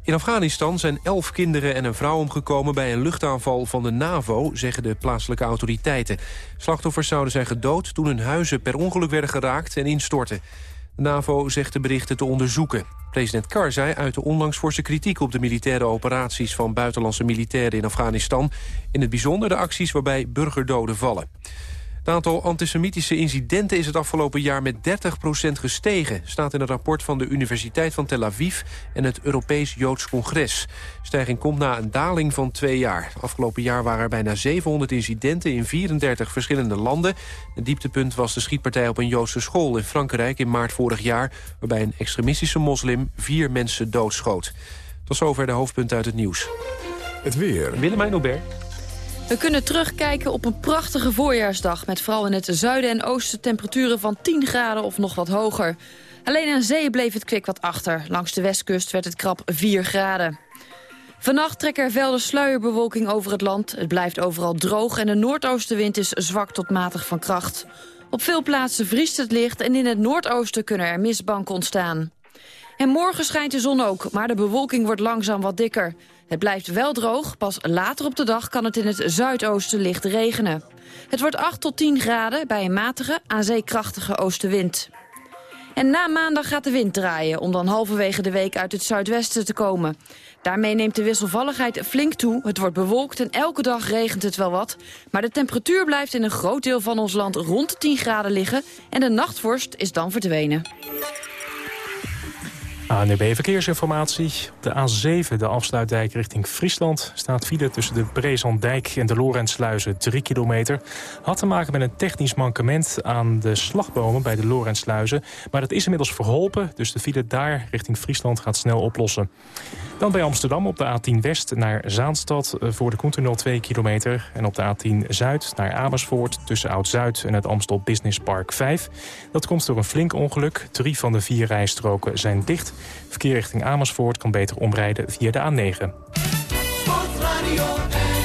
In Afghanistan zijn elf kinderen en een vrouw omgekomen... bij een luchtaanval van de NAVO, zeggen de plaatselijke autoriteiten. Slachtoffers zouden zijn gedood toen hun huizen per ongeluk werden geraakt en instortten. De NAVO zegt de berichten te onderzoeken. President Karzai uitte onlangs forse kritiek op de militaire operaties... van buitenlandse militairen in Afghanistan. In het bijzonder de acties waarbij burgerdoden vallen. Het aantal antisemitische incidenten is het afgelopen jaar met 30% gestegen... staat in een rapport van de Universiteit van Tel Aviv en het Europees Joods Congres. De stijging komt na een daling van twee jaar. Afgelopen jaar waren er bijna 700 incidenten in 34 verschillende landen. Het dieptepunt was de schietpartij op een Joodse school in Frankrijk in maart vorig jaar... waarbij een extremistische moslim vier mensen doodschoot. Tot zover de hoofdpunten uit het nieuws. Het weer. Willemijn Aubert. We kunnen terugkijken op een prachtige voorjaarsdag... met vooral in het zuiden en oosten temperaturen van 10 graden of nog wat hoger. Alleen aan zee bleef het kwik wat achter. Langs de westkust werd het krap 4 graden. Vannacht trekken er velden sluierbewolking over het land. Het blijft overal droog en de noordoostenwind is zwak tot matig van kracht. Op veel plaatsen vriest het licht en in het noordoosten kunnen er mistbanken ontstaan. En morgen schijnt de zon ook, maar de bewolking wordt langzaam wat dikker. Het blijft wel droog, pas later op de dag kan het in het zuidoosten licht regenen. Het wordt 8 tot 10 graden bij een matige, aan oostenwind. En na maandag gaat de wind draaien om dan halverwege de week uit het zuidwesten te komen. Daarmee neemt de wisselvalligheid flink toe. Het wordt bewolkt en elke dag regent het wel wat. Maar de temperatuur blijft in een groot deel van ons land rond de 10 graden liggen... en de nachtvorst is dan verdwenen. ANUB Verkeersinformatie. Op de A7, de afsluitdijk richting Friesland... staat file tussen de Brezandijk en de Lorentsluizen 3 kilometer. Had te maken met een technisch mankement aan de slagbomen bij de Lorentsluizen. Maar dat is inmiddels verholpen, dus de file daar richting Friesland gaat snel oplossen. Dan bij Amsterdam op de A10 West naar Zaanstad eh, voor de Koentunnel 2 kilometer. En op de A10 Zuid naar Amersfoort tussen Oud-Zuid en het Amstel Business Park 5. Dat komt door een flink ongeluk. Drie van de vier rijstroken zijn dicht. Verkeer richting Amersfoort kan beter omrijden via de A9. Sportradio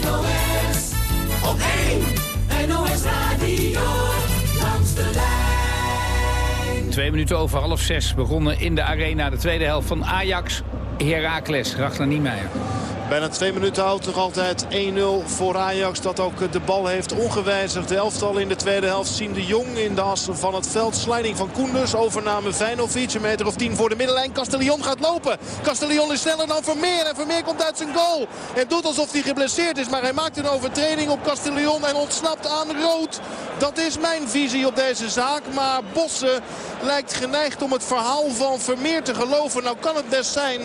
NOS, op 1 NOS Radio, langs de lijn. Twee minuten over half zes begonnen in de arena de tweede helft van Ajax. Heracles, Ragnar Niemeyer. Bijna twee minuten houdt nog altijd 1-0 voor Ajax. Dat ook de bal heeft ongewijzigd. De elftal in de tweede helft zien de Jong in de as van het veld. Sliding van Koenders. Overname Feyenoord. Een meter of 10 voor de middenlijn. Castellion gaat lopen. Castellion is sneller dan Vermeer. En Vermeer komt uit zijn goal. En doet alsof hij geblesseerd is. Maar hij maakt een overtreding op Castellion. En ontsnapt aan rood. Dat is mijn visie op deze zaak. Maar Bossen lijkt geneigd om het verhaal van Vermeer te geloven. Nou kan het best zijn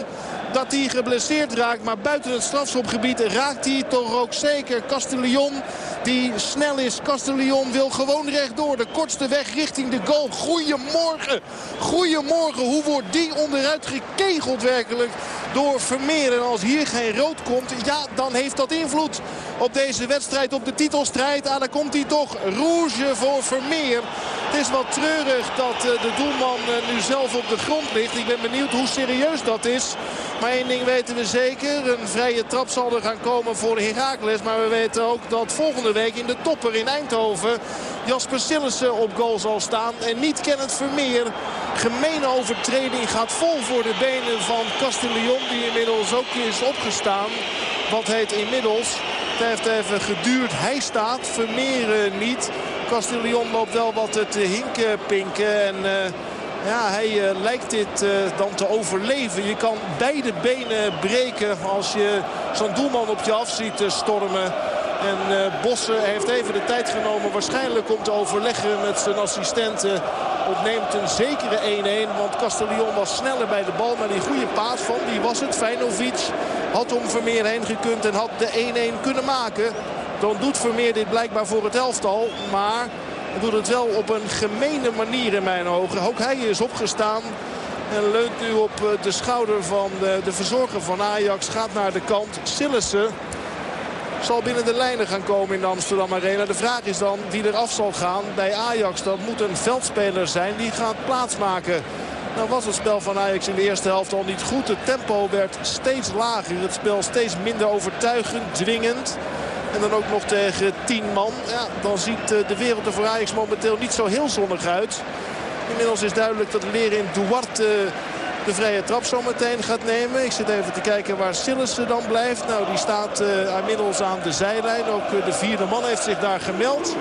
dat hij geblesseerd raakt. Maar buiten het strafschopgebied raakt hij toch ook zeker. Castellion die snel is. Castellion wil gewoon rechtdoor. De kortste weg richting de goal. Goedemorgen. Goedemorgen. Hoe wordt die onderuit gekegeld werkelijk door Vermeer. En als hier geen rood komt, ja, dan heeft dat invloed op deze wedstrijd, op de titelstrijd. Ah, dan komt hij toch. Rouge voor Vermeer. Het is wat treurig dat eh, de doelman eh, nu zelf op de grond ligt. Ik ben benieuwd hoe serieus dat is. Maar één ding weten we zeker. Een vrije trap zal er gaan komen voor de Heracles. Maar we weten ook dat volgende week in de topper in Eindhoven... Jasper Sillissen op goal zal staan. En niet Kenneth Vermeer. Gemene overtreding gaat vol voor de benen van Castellion. Die inmiddels ook is opgestaan. Wat heet inmiddels. Het heeft even geduurd. Hij staat. Vermeer niet. Castellion loopt wel wat te hinken, pinken. En... Uh, ja, hij uh, lijkt dit uh, dan te overleven. Je kan beide benen breken als je zo'n doelman op je af ziet stormen. En uh, Bossen heeft even de tijd genomen waarschijnlijk om te overleggen met zijn assistenten. Opneemt een zekere 1-1, want Castellion was sneller bij de bal. Maar die goede paas van, die was het. Feinovic had om Vermeer heen gekund en had de 1-1 kunnen maken. Dan doet Vermeer dit blijkbaar voor het elftal. Maar hij doet het wel op een gemene manier in mijn ogen. Ook hij is opgestaan. En leunt nu op de schouder van de, de verzorger van Ajax. Gaat naar de kant. Sillissen zal binnen de lijnen gaan komen in de Amsterdam Arena. De vraag is dan wie er af zal gaan bij Ajax. Dat moet een veldspeler zijn die gaat plaatsmaken. Nou was het spel van Ajax in de eerste helft al niet goed. Het tempo werd steeds lager. Het spel steeds minder overtuigend, dwingend. En dan ook nog tegen 10 man. Ja, dan ziet eh, de wereld er voor momenteel niet zo heel zonnig uit. Inmiddels is duidelijk dat Lerin Duarte de vrije trap zo meteen gaat nemen. Ik zit even te kijken waar Sillissen dan blijft. Nou, die staat uh, inmiddels aan de zijlijn. Ook de vierde man heeft zich daar gemeld.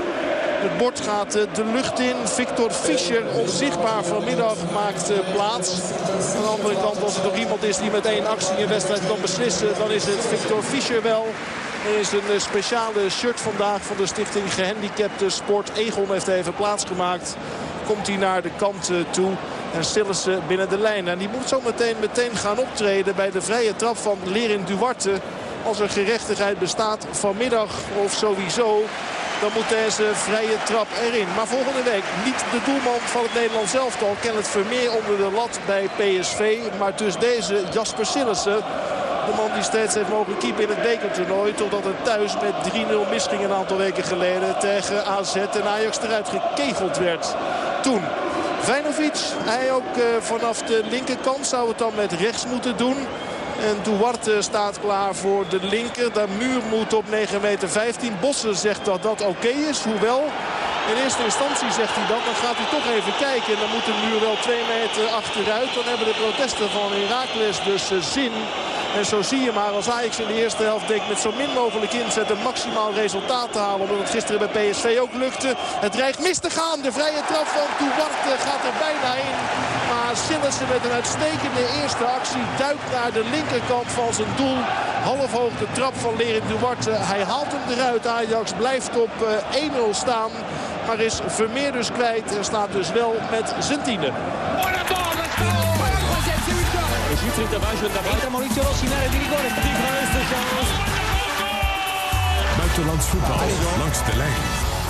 Het bord gaat de lucht in. Victor Fischer, onzichtbaar vanmiddag, maakt plaats. Aan de andere kant, als er nog iemand is die met één actie een wedstrijd kan beslissen... dan is het Victor Fischer wel. Is een speciale shirt vandaag van de stichting Gehandicapte Sport. Egon heeft even plaatsgemaakt. Komt hij naar de kant toe. En Sillissen binnen de lijn. En die moet zo meteen, meteen gaan optreden bij de vrije trap van Lerin Duarte. Als er gerechtigheid bestaat vanmiddag of sowieso. Dan moet deze vrije trap erin. Maar volgende week niet de doelman van het Nederlands elftal. het Vermeer onder de lat bij PSV. Maar dus deze Jasper Sillissen. De man die steeds heeft mogen keepen in het bekertoernooi. Totdat het thuis met 3-0 misging een aantal weken geleden tegen AZ. En Ajax eruit gekegeld werd. Toen Vijnovic, hij ook uh, vanaf de linkerkant zou het dan met rechts moeten doen. En Duarte staat klaar voor de linker. De muur moet op 9 meter 15. Bossen zegt dat dat oké is. Hoewel, in eerste instantie zegt hij dat. Dan gaat hij toch even kijken. En dan moet de muur wel 2 meter achteruit. Dan hebben de protesten van Herakles dus uh, zin. En zo zie je maar als Ajax in de eerste helft denkt met zo min mogelijk inzet een maximaal resultaat te halen. Omdat het gisteren bij PSV ook lukte. Het dreigt mis te gaan. De vrije trap van Duarte gaat er bijna in. Maar Sillissen met een uitstekende eerste actie duikt naar de linkerkant van zijn doel. Half hoog de trap van Lerin Duarte. Hij haalt hem eruit. Ajax blijft op 1-0 staan. Maar is Vermeer dus kwijt en staat dus wel met zijn tiende. Buitenlands voetbal langs de lijn.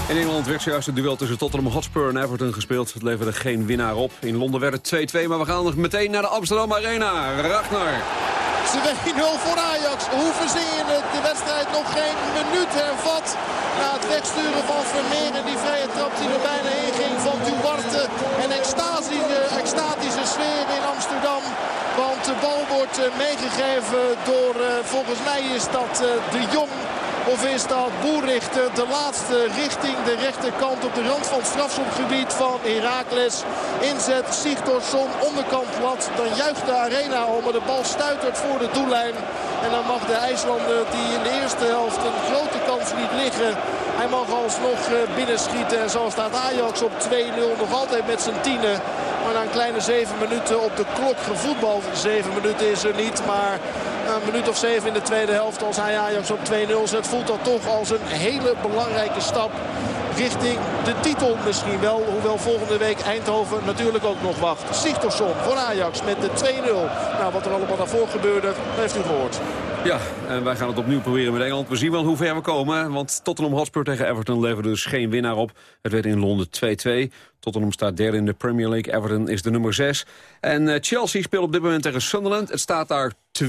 In Engeland werd zojuist het duel tussen Tottenham Hotspur en Everton gespeeld. Het leverde geen winnaar op. In Londen werd het 2-2, maar we gaan nog meteen naar de Amsterdam Arena. Ragnar. 2-0 voor Ajax. Hoe verzin je het? De wedstrijd nog geen minuut hervat. Na het wegsturen van Vermeer en die vrije trap die er bijna in ging van Duarte. En extatische, extatische sfeer in Amsterdam. Want de bal wordt eh, meegegeven door, uh, volgens mij is dat de Jong. Of is dat Boerrichter de laatste richting de rechterkant op de rand van het strafschopgebied van Heracles. Inzet Sigtorsson onderkant lat. Dan juicht de arena om, maar de bal stuitert voor de doellijn. En dan mag de IJslander die in de eerste helft een grote Hij mag alsnog binnenschieten. En zo staat Ajax op 2-0 nog altijd met zijn tienen. Maar na een kleine zeven minuten op de klok gevoetbald. Zeven minuten is er niet, maar een minuut of zeven in de tweede helft als hij Ajax op 2-0 zet. Voelt dat toch als een hele belangrijke stap richting de titel misschien wel. Hoewel volgende week Eindhoven natuurlijk ook nog wacht. Sigtorsson voor Ajax met de 2-0. Nou, wat er allemaal daarvoor gebeurde, heeft u gehoord. Ja, en wij gaan het opnieuw proberen met Engeland. We zien wel hoe ver we komen, want Tottenham Hotspur tegen Everton leverde dus geen winnaar op. Het werd in Londen 2-2. Tottenham staat derde in de Premier League. Everton is de nummer 6. En uh, Chelsea speelt op dit moment tegen Sunderland. Het staat daar 2-1.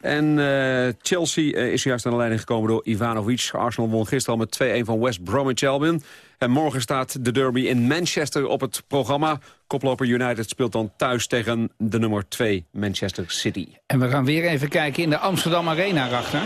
En uh, Chelsea uh, is juist aan de leiding gekomen door Ivanovic. Arsenal won gisteren al met 2-1 van West Bromwich Albion. En morgen staat de derby in Manchester op het programma. Koploper United speelt dan thuis tegen de nummer 2 Manchester City. En we gaan weer even kijken in de Amsterdam Arena, Rachter.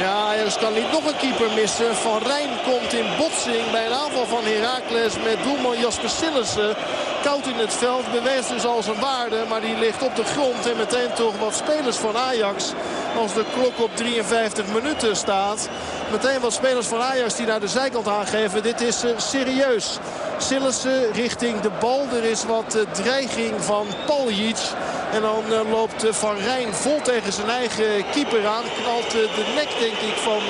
Ja, Ajax kan niet nog een keeper missen. Van Rijn komt in botsing bij een aanval van Heracles met doelman Jasper Sillissen. Koud in het veld, beweegt dus al zijn waarde. Maar die ligt op de grond en meteen toch wat spelers van Ajax. Als de klok op 53 minuten staat. Meteen wat spelers van Ajax die naar de zijkant aangeven. Dit is uh, serieus. Sillissen richting de bal. Er is wat uh, dreiging van Paljic. En dan uh, loopt Van Rijn vol tegen zijn eigen keeper aan. Knalt de nek denk ik van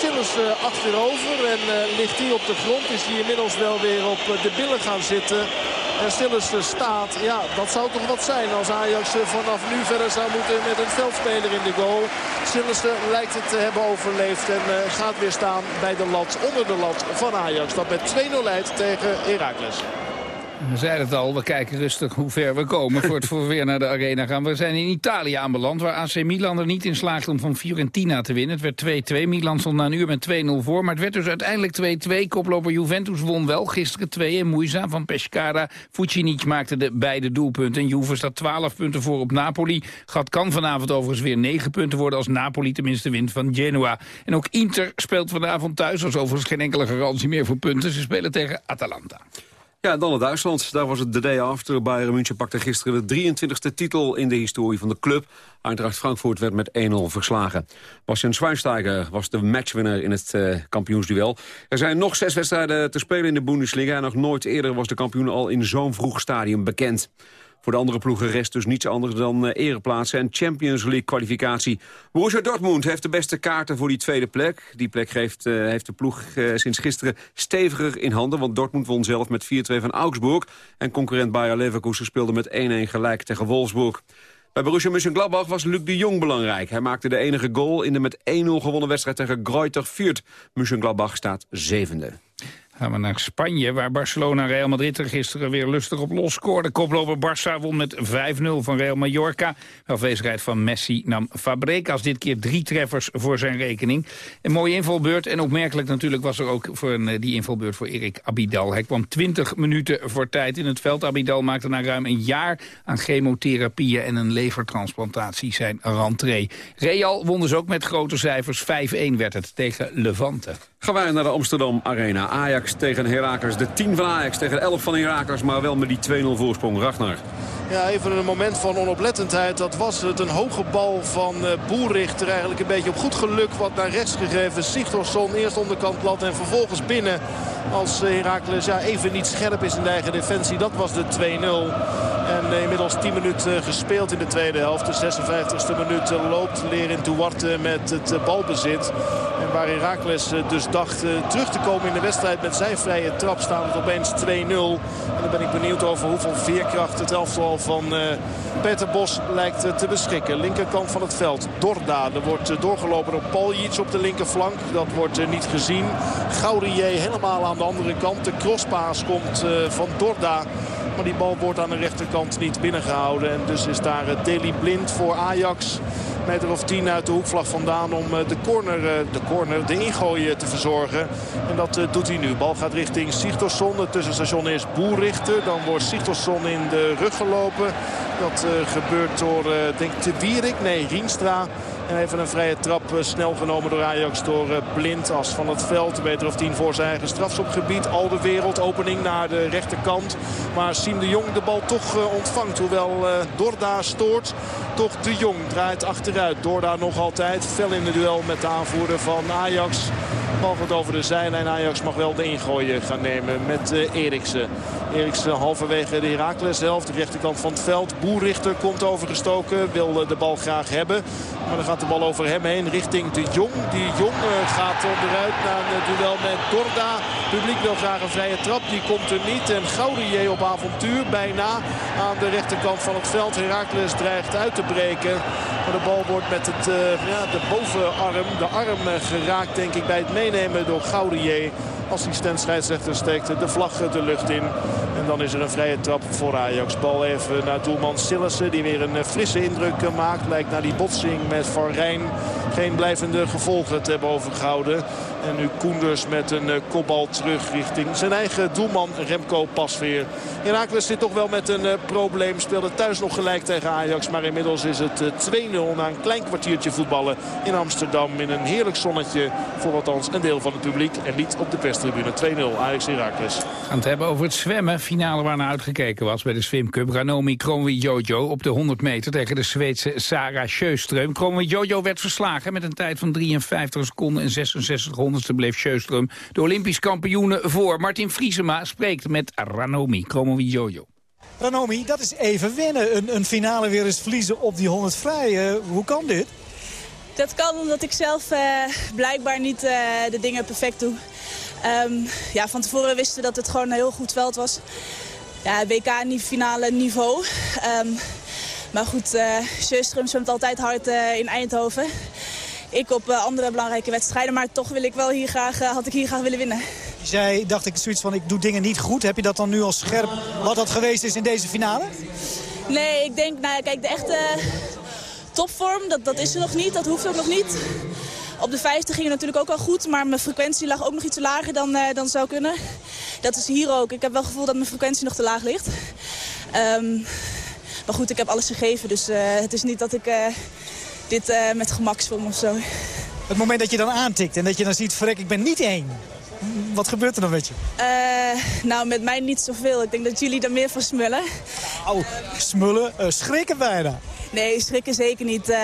Sillissen achterover. En ligt hij op de grond. Is hij inmiddels wel weer op de billen gaan zitten. En Sillissen staat. Ja, dat zou toch wat zijn als Ajax vanaf nu verder zou moeten met een veldspeler in de goal. Sillissen lijkt het te hebben overleefd en gaat weer staan bij de lat, onder de lat van Ajax. Dat met 2-0 leidt tegen Heracles. We zeiden het al, we kijken rustig hoe ver we komen voor het voor weer naar de arena gaan. We zijn in Italië aanbeland, waar AC Milan er niet in slaagt om van Fiorentina te winnen. Het werd 2-2, Milan stond na een uur met 2-0 voor, maar het werd dus uiteindelijk 2-2. Koploper Juventus won wel, gisteren 2-1, moeizaam van Pescara. Fucinic maakte de beide doelpunten. Juve staat 12 punten voor op Napoli. Gat kan vanavond overigens weer 9 punten worden als Napoli tenminste wint van Genoa. En ook Inter speelt vanavond thuis, als overigens geen enkele garantie meer voor punten. Ze spelen tegen Atalanta. Ja, dan het Duitsland. Daar was het de day after. Bayern München pakte gisteren de 23e titel in de historie van de club. Eintracht Frankfurt werd met 1-0 verslagen. Bastian Schweinsteiger was de matchwinner in het uh, kampioensduel. Er zijn nog zes wedstrijden te spelen in de Bundesliga... en nog nooit eerder was de kampioen al in zo'n vroeg stadium bekend. Voor de andere ploegen rest dus niets anders dan uh, ereplaatsen en Champions League kwalificatie. Borussia Dortmund heeft de beste kaarten voor die tweede plek. Die plek geeft, uh, heeft de ploeg uh, sinds gisteren steviger in handen... want Dortmund won zelf met 4-2 van Augsburg... en concurrent Bayer Leverkusen speelde met 1-1 gelijk tegen Wolfsburg. Bij Borussia Mönchengladbach was Luc de Jong belangrijk. Hij maakte de enige goal in de met 1-0 gewonnen wedstrijd tegen Greuther Fürth. Mönchengladbach staat zevende. Gaan we naar Spanje, waar Barcelona en Real Madrid er gisteren weer lustig op los scoorde. Koploper Barça won met 5-0 van Real Mallorca. Afwezigheid van Messi nam Fabregas dit keer drie treffers voor zijn rekening. Een mooie invalbeurt en opmerkelijk natuurlijk was er ook voor een, die invalbeurt voor Erik Abidal. Hij kwam 20 minuten voor tijd in het veld. Abidal maakte na ruim een jaar aan chemotherapieën en een levertransplantatie zijn rentree. Real won dus ook met grote cijfers. 5-1 werd het tegen Levante. Gaan wij naar de Amsterdam Arena. Ajax tegen Herakles. De 10 van Ajax tegen 11 van Herakles. Maar wel met die 2-0 voorsprong. Ragnar. Ja, even een moment van onoplettendheid. Dat was het. Een hoge bal van uh, Boerrichter. Eigenlijk een beetje op goed geluk. Wat naar rechts gegeven. Sigtorsson eerst onderkant plat en vervolgens binnen. Als Herakles ja, even niet scherp is in de eigen defensie. Dat was de 2-0. En uh, inmiddels 10 minuten gespeeld in de tweede helft. De 56e minuut loopt Lerin Duarte met het balbezit. En waar Herakles dus dacht terug te komen in de wedstrijd met zijn vrije trap staan het opeens 2-0. En dan ben ik benieuwd over hoeveel veerkracht het elftal van uh, Peter Bos lijkt uh, te beschikken. Linkerkant van het veld. Dorda. Er wordt doorgelopen door Paljic op de linkerflank. Dat wordt niet gezien. Gaurier helemaal aan de andere kant. De crosspaas komt van Dorda. Maar die bal wordt aan de rechterkant niet binnengehouden. En dus is daar Deli Blind voor Ajax meter of 10 uit de hoekvlag vandaan om de corner, de, corner, de ingooi te verzorgen. En dat doet hij nu. Bal gaat richting Sigtorsson. Het tussenstation is Boerrichter. Dan wordt Sigtorsson in de rug gelopen. Dat gebeurt door, denk Te Wierik. Nee, Rienstra. En even een vrije trap uh, snel genomen door Ajax door Blind. As van het veld, een meter of tien voor zijn eigen strafschopgebied. Al de wereld, opening naar de rechterkant. Maar Siem de Jong de bal toch ontvangt. Hoewel Dorda stoort. Toch de Jong draait achteruit. Dorda nog altijd fel in de duel met de aanvoerder van Ajax. Bal gaat over de zijlijn. Ajax mag wel de ingooi gaan nemen met Eriksen. Eriksen halverwege de Herakles zelf. De rechterkant van het veld. Boerrichter komt overgestoken. Wil de bal graag hebben. Maar dan gaat de bal over hem heen richting de Jong. Die Jong gaat onderuit naar een duel met Dorda. Het publiek wil graag een vrije trap. Die komt er niet. En Gaudier op avontuur bijna aan de rechterkant van het veld. Herakles dreigt uit te breken. Maar de bal wordt met het, ja, de bovenarm, de arm geraakt denk ik bij het meenemen door Gaudier. Assistent scheidsrechter steekt de vlag de lucht in. En dan is er een vrije trap voor Ajax. Bal even naar doelman Sillessen die weer een frisse indruk maakt. Lijkt naar die botsing met Van Rijn geen blijvende gevolgen te hebben overgehouden. En nu Koenders met een kopbal terug richting zijn eigen doelman Remco Pasveer. Herakles zit toch wel met een uh, probleem. Speelde thuis nog gelijk tegen Ajax. Maar inmiddels is het uh, 2-0 na een klein kwartiertje voetballen in Amsterdam. In een heerlijk zonnetje voor althans een deel van het publiek. En niet op de perstribune. 2-0 Ajax Herakles. Gaan het hebben over het zwemmen. Finale waar naar uitgekeken was bij de Swim Cup. Ranomi Kronwi Jojo op de 100 meter tegen de Zweedse Sarah Sjöström. Kronwi Jojo werd verslagen met een tijd van 53 seconden en 66 honderdste bleef Sjöström de Olympisch kampioene voor. Martin Vriesema spreekt met Ranomi Kronwi Jojo. Ranomi, dat is even winnen. Een, een finale weer eens verliezen op die 100 vrij. Uh, hoe kan dit? Dat kan omdat ik zelf uh, blijkbaar niet uh, de dingen perfect doe. Um, ja, van tevoren wisten we dat het gewoon een heel goed veld was. Ja, WK-finale niveau. Um, maar goed, uh, Sjöström zwemt altijd hard uh, in Eindhoven. Ik op uh, andere belangrijke wedstrijden, maar toch wil ik wel hier graag, had ik hier graag willen winnen. Je zei, dacht ik, zoiets van ik doe dingen niet goed. Heb je dat dan nu al scherp wat dat geweest is in deze finale? Nee, ik denk, nou ja, kijk, de echte topvorm, dat, dat is er nog niet. Dat hoeft ook nog niet. Op de 50 ging het natuurlijk ook al goed, maar mijn frequentie lag ook nog iets lager dan, uh, dan zou kunnen. Dat is hier ook. Ik heb wel het gevoel dat mijn frequentie nog te laag ligt. Um, maar goed, ik heb alles gegeven, dus uh, het is niet dat ik uh, dit met gemak zwom of zo. Het moment dat je dan aantikt en dat je dan ziet, verrek, ik ben niet één. Wat gebeurt er dan met je? nou, met mij niet zoveel. Ik denk dat jullie daar meer van smullen. Nou, smullen? schrikken bijna. Nee, schrikken zeker niet. Uh,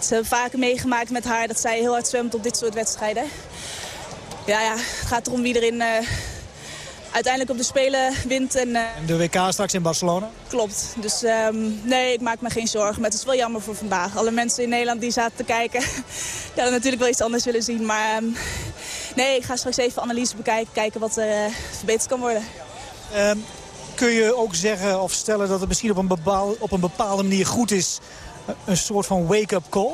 ze hebben vaker meegemaakt met haar dat zij heel hard zwemt op dit soort wedstrijden. Ja, ja het gaat erom wie erin uh, uiteindelijk op de Spelen wint. En, uh, en de WK straks in Barcelona? Klopt. Dus um, nee, ik maak me geen zorgen. Maar het is wel jammer voor vandaag. Alle mensen in Nederland die zaten te kijken, die hadden natuurlijk wel iets anders willen zien. Maar um, nee, ik ga straks even analyse bekijken, kijken wat er verbeterd kan worden. Um, kun je ook zeggen of stellen dat het misschien op een, bepaal, op een bepaalde manier goed is... een soort van wake-up call?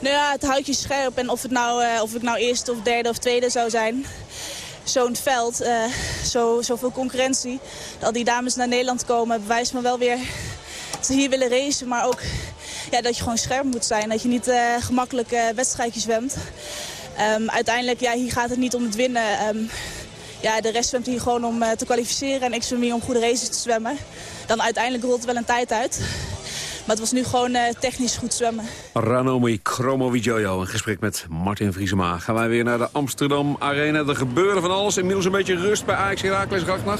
Nou ja, het houdt je scherp. En of, het nou, uh, of ik nou eerste of derde of tweede zou zijn... Zo'n veld, uh, zo, zoveel concurrentie. Dat die dames naar Nederland komen, bewijst me wel weer dat ze hier willen racen. Maar ook ja, dat je gewoon scherp moet zijn. Dat je niet uh, gemakkelijk wedstrijdjes zwemt. Um, uiteindelijk, ja, hier gaat het niet om het winnen. Um, ja, de rest zwemt hier gewoon om uh, te kwalificeren en ik zwem hier om goede races te zwemmen. Dan uiteindelijk rolt er wel een tijd uit. Maar het was nu gewoon uh, technisch goed zwemmen. Ranomi Kromowidjojo, een gesprek met Martin Vriesema. Gaan wij weer naar de Amsterdam Arena. Er gebeurde van alles. Inmiddels een beetje rust bij Ajax Herakles Ragnar.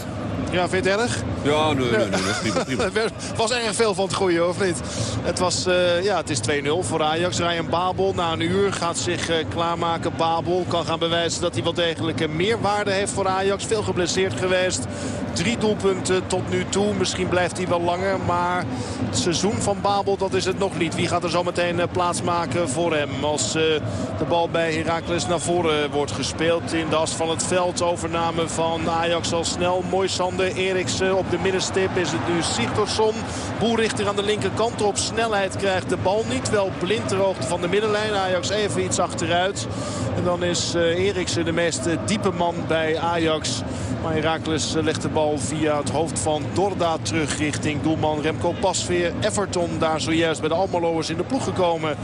Ja, vind je het erg? Ja, nee, nee, nee, prima, was erg veel van het goede, of niet? Het, was, uh, ja, het is 2-0 voor Ajax. Ryan Babel na een uur gaat zich uh, klaarmaken. Babel kan gaan bewijzen dat hij wel degelijk meer waarde heeft voor Ajax. Veel geblesseerd geweest. Drie doelpunten tot nu toe. Misschien blijft hij wel langer. Maar het seizoen van Babel, dat is het nog niet. Wie gaat er zo meteen plaats maken voor hem? Als de bal bij Heracles naar voren wordt gespeeld. In de as van het veld. Overname van Ajax al snel. Mooi Sander. Eriksen op de middenstip is het nu Sigtorsson. Boerrichter aan de linkerkant op snelheid krijgt de bal niet. Wel blind ter hoogte van de middenlijn. Ajax even iets achteruit. En dan is uh, Eriksen de meest diepe man bij Ajax. Maar Herakles legt de bal via het hoofd van Dorda terug richting doelman Remco Pasveer. Everton daar zojuist bij de Almeloers in de ploeg gekomen.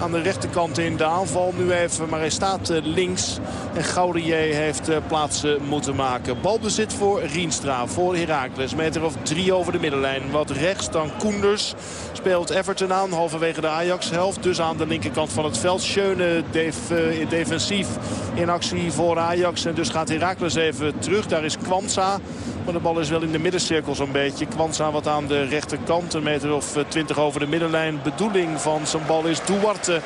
Aan de rechterkant in de aanval nu even. Maar hij staat links. En Gaudier heeft plaats moeten maken. Balbezit voor Rienstra, voor Herakles. Meter of drie over de middenlijn. Wat rechts dan Koenders. Speelt Everton aan, halverwege de Ajax-helft. Dus aan de linkerkant van het veld. Schöne def, uh, defensief in actie voor Ajax. En dus gaat Herakles even terug. Is Kwanza. Maar de bal is wel in de middencirkel zo'n beetje. Kwanza wat aan de rechterkant. Een meter of twintig over de middenlijn. Bedoeling van zijn bal is Duarte.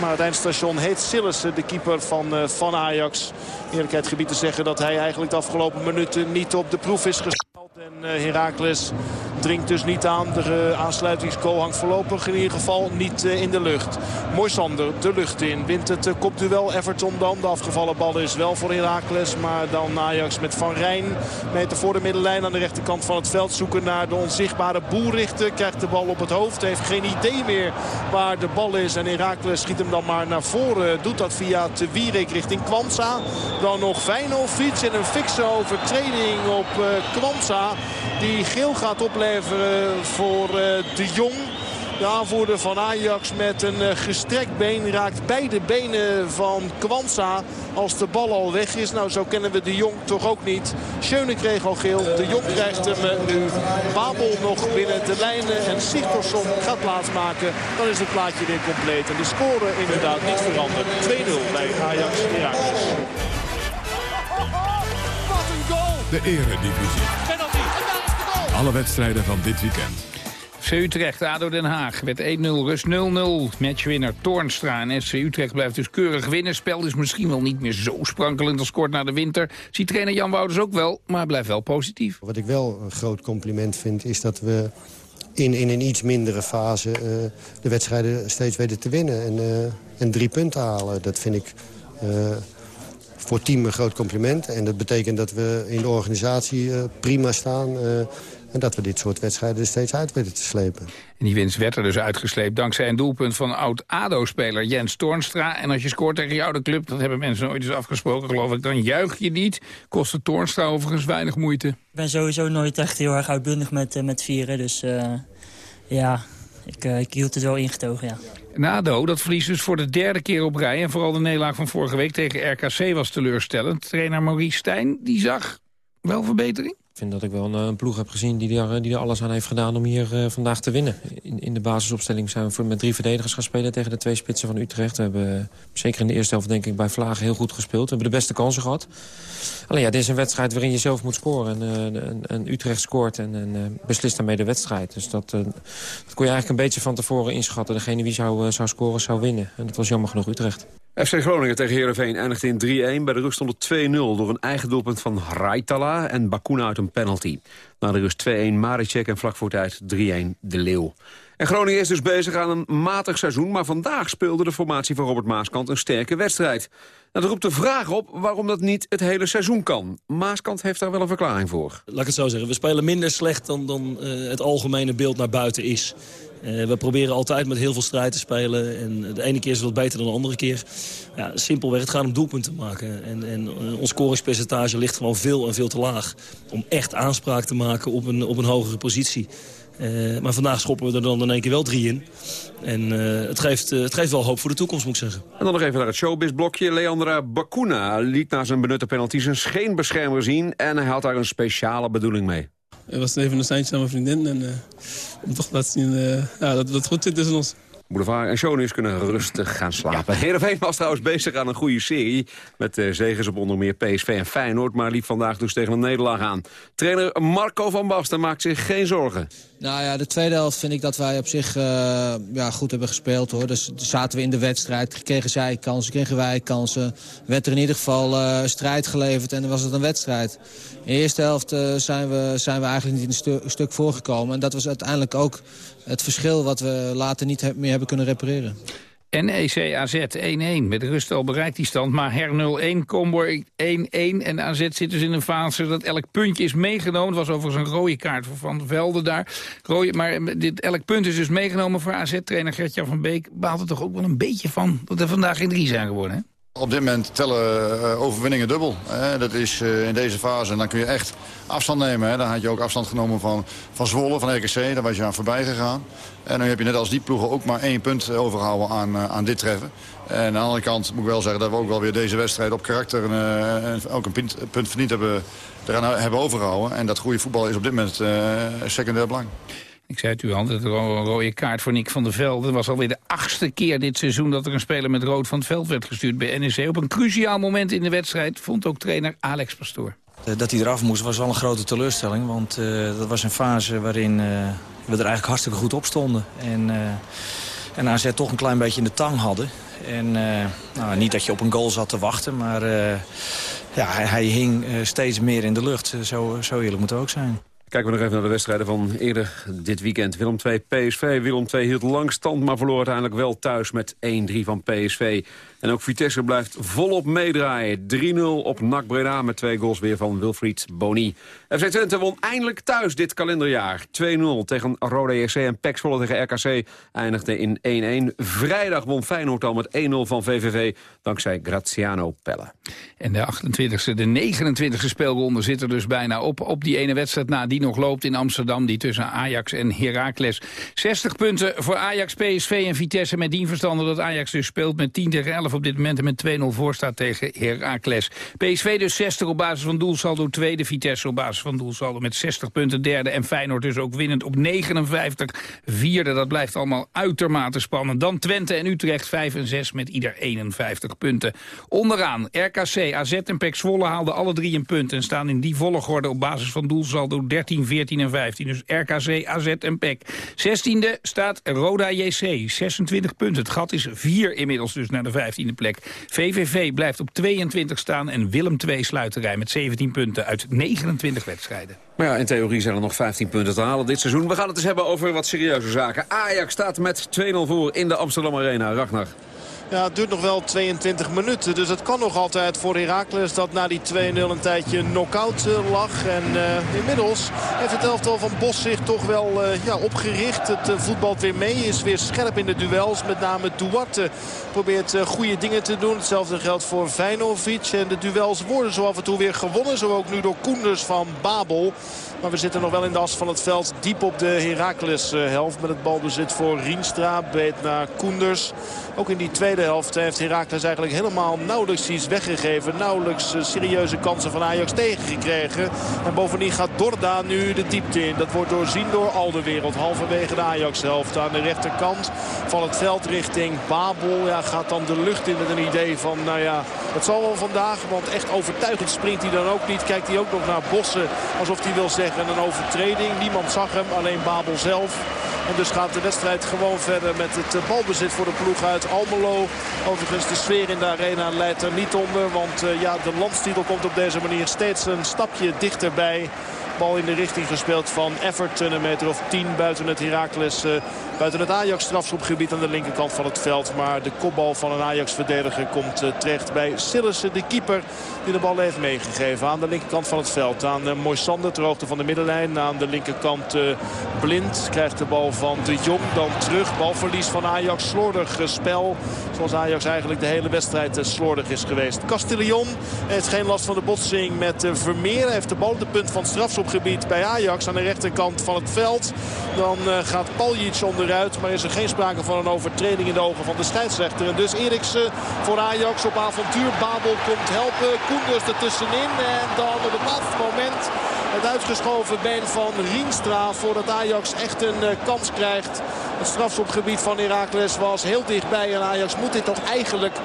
Maar het eindstation heet Sillissen, de keeper van, uh, van Ajax. Eerlijkheid gebied te zeggen dat hij eigenlijk de afgelopen minuten niet op de proef is gesteld. En uh, Heracles dringt dus niet aan. De uh, aansluitingsgoal hangt voorlopig in ieder geval niet uh, in de lucht. Moisander de lucht in. Wint het uh, kopduel Everton dan. De afgevallen bal is wel voor Heracles. Maar dan Ajax met Van Rijn. Meter voor de middenlijn aan de rechterkant van het veld. Zoeken naar de onzichtbare boelrichter. Krijgt de bal op het hoofd. Heeft geen idee meer waar de bal is. En Heracles schiet hem dan maar naar voren. Doet dat via Te Wierik richting Kwanza. Dan nog Feyenoord en een fikse overtreding op Kwanza. Die geel gaat opleveren voor de Jong. De aanvoerder van Ajax met een gestrekt been raakt beide benen van Kwanza als de bal al weg is. Nou, zo kennen we de Jong toch ook niet. Schöne kreeg al geel. De Jong krijgt hem nu. Babel nog binnen de lijnen. En Sigtorsson gaat plaatsmaken. Dan is het plaatje weer compleet. En de score inderdaad niet veranderd. 2-0 bij Ajax Heracles. De eredivisie. Alle wedstrijden van dit weekend. FC Utrecht, ADO Den Haag werd 1-0, rust 0-0. Matchwinnaar Toornstra en FC Utrecht blijft dus keurig winnen. Spel is misschien wel niet meer zo sprankelend als kort na de winter. Ziet trainer Jan Wouders ook wel, maar blijft wel positief. Wat ik wel een groot compliment vind is dat we in, in een iets mindere fase uh, de wedstrijden steeds weten te winnen. En, uh, en drie punten halen, dat vind ik... Uh, voor het team een groot compliment. En dat betekent dat we in de organisatie uh, prima staan. En dat we dit soort wedstrijden er steeds uit weten te slepen. En die winst werd er dus uitgesleept dankzij een doelpunt van oud-ADO-speler Jens Toornstra. En als je scoort tegen jouw de club, dat hebben mensen nooit eens afgesproken geloof ik, dan juich je niet. Kostte Toornstra overigens weinig moeite. Ik ben sowieso nooit echt heel erg uitbundig met, uh, met vieren, dus uh, ja, ik, uh, ik hield het wel ingetogen, ja. NADO, dat verlies dus voor de derde keer op rij. En vooral de nederlaag van vorige week tegen RKC was teleurstellend. Trainer Maurice Stijn, die zag wel verbetering? Vind dat ik wel een, een ploeg heb gezien die er, die er alles aan heeft gedaan om hier uh, vandaag te winnen. In, in de basisopstelling zijn we voor, met drie verdedigers gaan spelen tegen de twee spitsen van Utrecht. We hebben zeker in de eerste helft denk ik bij Vlagen heel goed gespeeld. We hebben de beste kansen gehad. Alleen ja, dit is een wedstrijd waarin je zelf moet scoren. En, en, en Utrecht scoort en, en beslist daarmee de wedstrijd. Dus dat, dat kon je eigenlijk een beetje van tevoren inschatten. Degene wie zou, zou scoren zou winnen. En dat was jammer genoeg Utrecht. FC Groningen tegen Heerenveen eindigt in 3-1. Bij de rust stond het 2-0 door een eigen doelpunt van Raitala en Bakuna uit een penalty. Na de rust 2-1 Maricek en vlak voor tijd 3-1 De Leeuw. En Groningen is dus bezig aan een matig seizoen... maar vandaag speelde de formatie van Robert Maaskant een sterke wedstrijd. Dat roept de vraag op waarom dat niet het hele seizoen kan. Maaskant heeft daar wel een verklaring voor. Laat ik het zo zeggen. We spelen minder slecht dan, dan uh, het algemene beeld naar buiten is. Uh, we proberen altijd met heel veel strijd te spelen. En de ene keer is het wat beter dan de andere keer. Ja, simpelweg, het gaat om doelpunten maken. En, en uh, ons scoringspercentage ligt gewoon veel en veel te laag. Om echt aanspraak te maken op een, op een hogere positie. Uh, maar vandaag schoppen we er dan in één keer wel drie in. En het, geeft, het geeft wel hoop voor de toekomst, moet ik zeggen. En dan nog even naar het showbiz-blokje. Leandra Bakuna liet na zijn benutte penalty zijn scheenbeschermer zien... en hij had daar een speciale bedoeling mee. Het was even een seintje aan mijn vriendin. En om toch te laten zien ja, dat het goed zit tussen ons. Boulevard en Shownieuws kunnen rustig gaan slapen. Ja. Heerenveen was trouwens bezig aan een goede serie... met uh, zegens op onder meer PSV en Feyenoord... maar liep vandaag dus tegen een nederlaag aan. Trainer Marco van Basten maakt zich geen zorgen. Nou ja, de tweede helft vind ik dat wij op zich uh, ja, goed hebben gespeeld. hoor. Dus zaten we in de wedstrijd, kregen zij kansen, kregen wij kansen. Werd er in ieder geval uh, strijd geleverd en was het een wedstrijd. In de eerste helft uh, zijn, we, zijn we eigenlijk niet een stuk voorgekomen. En dat was uiteindelijk ook het verschil wat we later niet meer hebben kunnen repareren. NEC AZ 1-1. Met rust al bereikt die stand. Maar her 0-1, Comboy 1-1. En AZ zit dus in een fase dat elk puntje is meegenomen. Het was overigens een rode kaart voor Van Velde daar. Rode, maar dit, elk punt is dus meegenomen voor AZ-trainer Gertjan van Beek. Baalt er toch ook wel een beetje van dat er vandaag geen drie zijn geworden, hè? Op dit moment tellen uh, overwinningen dubbel. Dat is uh, in deze fase. En dan kun je echt afstand nemen. Dan had je ook afstand genomen van, van Zwolle, van RKC. Daar was je aan voorbij gegaan. En nu heb je net als die ploegen ook maar één punt overgehouden aan, aan dit treffen. En aan de andere kant moet ik wel zeggen dat we ook wel weer deze wedstrijd op karakter... en ook een punt, punt verdiend hebben, eraan hebben overgehouden. En dat goede voetbal is op dit moment secundair belang. Ik zei het u al, dat een rode kaart voor Nick van der Velde. Het was alweer de achtste keer dit seizoen dat er een speler met rood van het veld werd gestuurd bij NEC. Op een cruciaal moment in de wedstrijd vond ook trainer Alex Pastoor. Dat hij eraf moest was wel een grote teleurstelling. Want uh, dat was een fase waarin uh, we er eigenlijk hartstikke goed op stonden. En, uh, en AZ toch een klein beetje in de tang hadden. En nou, niet dat je op een goal zat te wachten, maar ja, hij, hij hing steeds meer in de lucht. Zo, zo eerlijk moet het ook zijn. Kijken we nog even naar de wedstrijden van eerder dit weekend. Willem 2 PSV. Willem 2 hield lang stand, maar verloor uiteindelijk wel thuis met 1-3 van PSV. En ook Vitesse blijft volop meedraaien. 3-0 op NAC Breda met twee goals weer van Wilfried Boni. FC Twente won eindelijk thuis dit kalenderjaar. 2-0 tegen Rode JC en PEC tegen RKC eindigde in 1-1. Vrijdag won Feyenoord al met 1-0 van VVV dankzij Graziano Pelle. En de 28e, de 29e speelronde zit er dus bijna op. Op die ene wedstrijd na die nog loopt in Amsterdam. Die tussen Ajax en Heracles. 60 punten voor Ajax, PSV en Vitesse. Met dien verstande dat Ajax dus speelt met 10 tegen 11 op dit moment. En met 2-0 voor staat tegen Heracles. PSV dus 60 op basis van doelsaldo. Tweede Vitesse op basis van doelsaldo met 60 punten. Derde en Feyenoord dus ook winnend op 59. Vierde, dat blijft allemaal uitermate spannend. Dan Twente en Utrecht 5 en 6 met ieder 51 punten. Onderaan RKC, AZ en PEC Zwolle haalden alle drie een punt. En staan in die volgorde op basis van doelsaldo 13, 14 en 15. Dus RKC, AZ en PEC. 16e staat Roda JC, 26 punten. Het gat is 4 inmiddels dus naar de 15e plek. VVV blijft op 22 staan en Willem II sluit de rij met 17 punten uit 29 wedstrijden. Maar ja, in theorie zijn er nog 15 punten te halen dit seizoen. We gaan het eens hebben over wat serieuze zaken. Ajax staat met 2-0 voor in de Amsterdam Arena. Ragnar. Ja, het duurt nog wel 22 minuten. Dus het kan nog altijd voor Heracles dat na die 2-0 een tijdje knock-out uh, lag. En uh, inmiddels heeft het elftal van Bos zich toch wel uh, ja, opgericht. Het voetbalt weer mee. Is weer scherp in de duels. Met name Duarte probeert goede dingen te doen. Hetzelfde geldt voor Vijnovic. En de duels worden zo af en toe weer gewonnen. Zo ook nu door Koenders van Babel. Maar we zitten nog wel in de as van het veld. Diep op de Heracles helft. Met het balbezit voor Rienstra. Beet naar Koenders. Ook in die tweede helft heeft Heracles eigenlijk helemaal nauwelijks iets weggegeven. Nauwelijks serieuze kansen van Ajax tegengekregen. En bovendien gaat Dorda nu de diepte in. Dat wordt doorzien door al de wereld. Halverwege de Ajax-helft aan de rechterkant van het veld richting Babel. Ja, gaat dan de lucht in met een idee van, nou ja, het zal wel vandaag. Want echt overtuigend springt hij dan ook niet. Kijkt hij ook nog naar Bossen alsof hij wil zeggen een overtreding. Niemand zag hem, alleen Babel zelf. En dus gaat de wedstrijd gewoon verder met het balbezit voor de ploeg uit Almelo. Overigens de sfeer in de arena leidt er niet onder. Want uh, ja, de landstitel komt op deze manier steeds een stapje dichterbij. Bal in de richting gespeeld van Everton. Een meter of tien buiten het Heracles uh, Buiten het Ajax strafschopgebied aan de linkerkant van het veld. Maar de kopbal van een Ajax-verdediger komt uh, terecht bij Sillissen, de keeper. Die de bal heeft meegegeven aan de linkerkant van het veld. Aan uh, Moisander ter hoogte van de middenlijn. Aan de linkerkant Blind krijgt de bal van de Jong. Dan terug. Balverlies van Ajax. Slordig spel. Zoals Ajax eigenlijk de hele wedstrijd slordig is geweest. Castillon heeft geen last van de botsing met Vermeer. Hij heeft de bal op de punt van het strafschopgebied bij Ajax. Aan de rechterkant van het veld. Dan gaat Paljic onder maar is er geen sprake van een overtreding in de ogen van de scheidsrechter. En dus Eriksen voor Ajax op avontuur. Babel komt helpen. Koenders ertussenin. En dan op het laatste moment het uitgeschoven been van Rienstra. Voordat Ajax echt een uh, kans krijgt. Het strafschopgebied van Heracles was heel dichtbij. En Ajax moet dit toch eigenlijk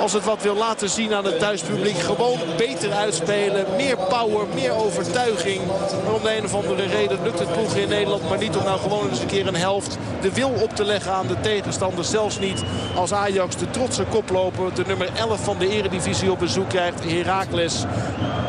als het wat wil laten zien aan het thuispubliek. Gewoon beter uitspelen. Meer power, meer overtuiging. Maar om de een of andere reden lukt het ploeg in Nederland maar niet om nou gewoon eens een keer een helft de wil op te leggen aan de tegenstander. Zelfs niet als Ajax de trotse koploper, de nummer 11 van de eredivisie op bezoek krijgt. Heracles.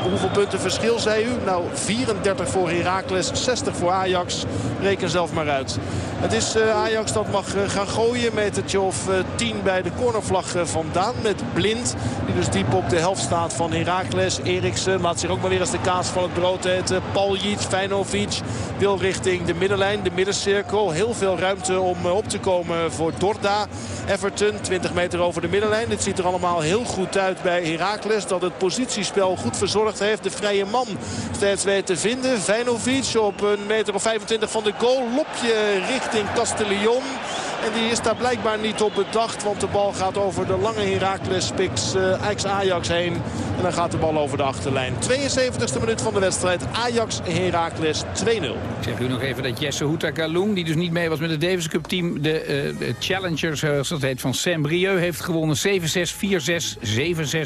Hoeveel punten verschil zei u? Nou, 34 voor Heracles, 60 voor Ajax. Reken zelf maar uit. Het is uh, Ajax dat mag uh, gaan gooien. Metertje of uh, 10 bij de cornervlag vandaan. Met Blind. Die dus diep op de helft staat van Heracles. Eriksen laat zich ook maar weer eens de kaas van het brood eten. Paljic, Feyenovic wil richting de middenlijn. De middencirkel. Heel veel ruimte om op te komen voor Dorda. Everton 20 meter over de middenlijn. Dit ziet er allemaal heel goed uit bij Heracles. Dat het positiespel goed verzorgd heeft. De vrije man steeds weet te vinden. Feyenovic op een meter of 25 van de goal. Lopje richting Castellion. En die is daar blijkbaar niet op bedacht. Want de bal gaat over de lange Heracles Pix uh, Ajax heen. En dan gaat de bal over de achterlijn. 72e minuut van de wedstrijd. Ajax Heracles 2-0. Ik zeg u nog even dat Jesse Houta Galung, die dus niet mee was met het Davis Cup team... de, uh, Challengers, heet, van Saint-Brieuc heeft gewonnen. 7-6, 4-6,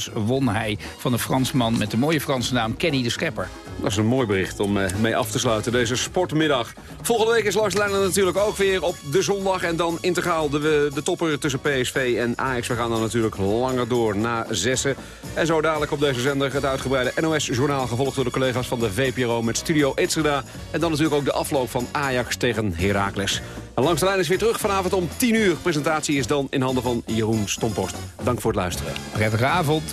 7-6 won hij van de Fransman met de mooie Franse naam Kenny de Schepper. Dat is een mooi bericht om mee af te sluiten deze sportmiddag. Volgende week is Lars Leijnen natuurlijk ook weer op de zondag. En dan integraal de, de topper tussen PSV en Ajax. We gaan dan natuurlijk langer door na zessen. En zo dadelijk op deze zender het uitgebreide NOS-journaal... gevolgd door de collega's van de VPRO met Studio Itzerda. En dan natuurlijk ook de afloop van Ajax tegen Heracles. En langs de lijn is weer terug vanavond om 10 uur. Presentatie is dan in handen van Jeroen Stompost. Dank voor het luisteren. Prettige avond.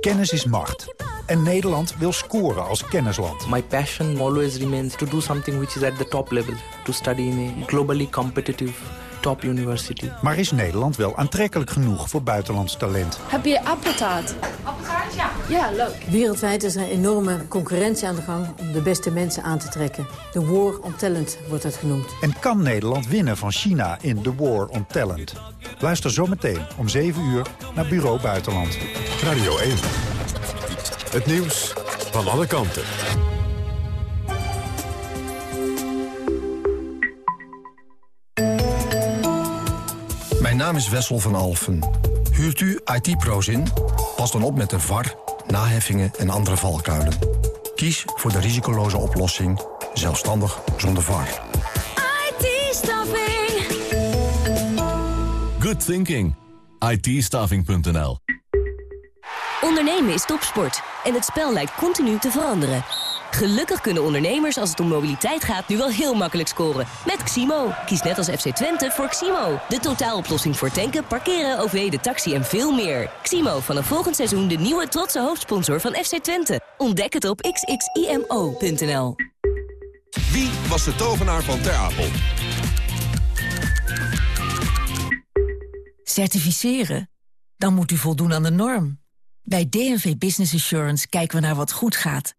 Kennis is macht. En Nederland wil scoren als kennisland. My passion always remains to do something which is at the top level. To study in a globally competitive top university. Maar is Nederland wel aantrekkelijk genoeg voor buitenlands talent? Heb je appeltaart? Appeltaart, ja. Ja, leuk. Wereldwijd is er een enorme concurrentie aan de gang om de beste mensen aan te trekken. The War on Talent wordt het genoemd. En kan Nederland winnen van China in The War on Talent? Luister zometeen om 7 uur naar Bureau Buitenland. Radio 1. Het nieuws van alle kanten. Naam is Wessel van Alfen. Huurt u IT-pro's in? Pas dan op met de VAR, naheffingen en andere valkuilen. Kies voor de risicoloze oplossing, zelfstandig zonder VAR. IT-staffing. Good thinking. it Ondernemen is topsport en het spel lijkt continu te veranderen. Gelukkig kunnen ondernemers als het om mobiliteit gaat nu wel heel makkelijk scoren. Met Ximo. Kies net als FC Twente voor Ximo. De totaaloplossing voor tanken, parkeren, OV, de taxi en veel meer. Ximo, vanaf volgend seizoen de nieuwe trotse hoofdsponsor van FC Twente. Ontdek het op xximo.nl. Wie was de tovenaar van Ter Apel? Certificeren? Dan moet u voldoen aan de norm. Bij DNV Business Assurance kijken we naar wat goed gaat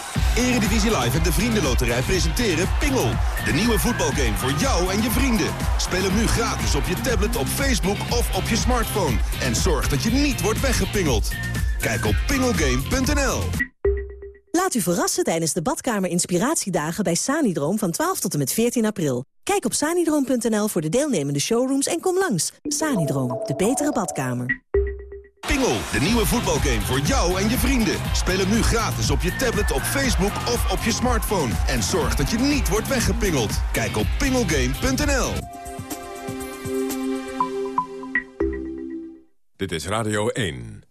Eredivisie Live en de Vriendenloterij presenteren Pingel. De nieuwe voetbalgame voor jou en je vrienden. Speel hem nu gratis op je tablet, op Facebook of op je smartphone. En zorg dat je niet wordt weggepingeld. Kijk op pingelgame.nl. Laat u verrassen tijdens de badkamer inspiratiedagen bij Sanidroom van 12 tot en met 14 april. Kijk op sanidroom.nl voor de deelnemende showrooms en kom langs. Sanidroom, de betere badkamer. Pingel, de nieuwe voetbalgame voor jou en je vrienden. Speel hem nu gratis op je tablet, op Facebook of op je smartphone. En zorg dat je niet wordt weggepingeld. Kijk op pingelgame.nl. Dit is Radio 1.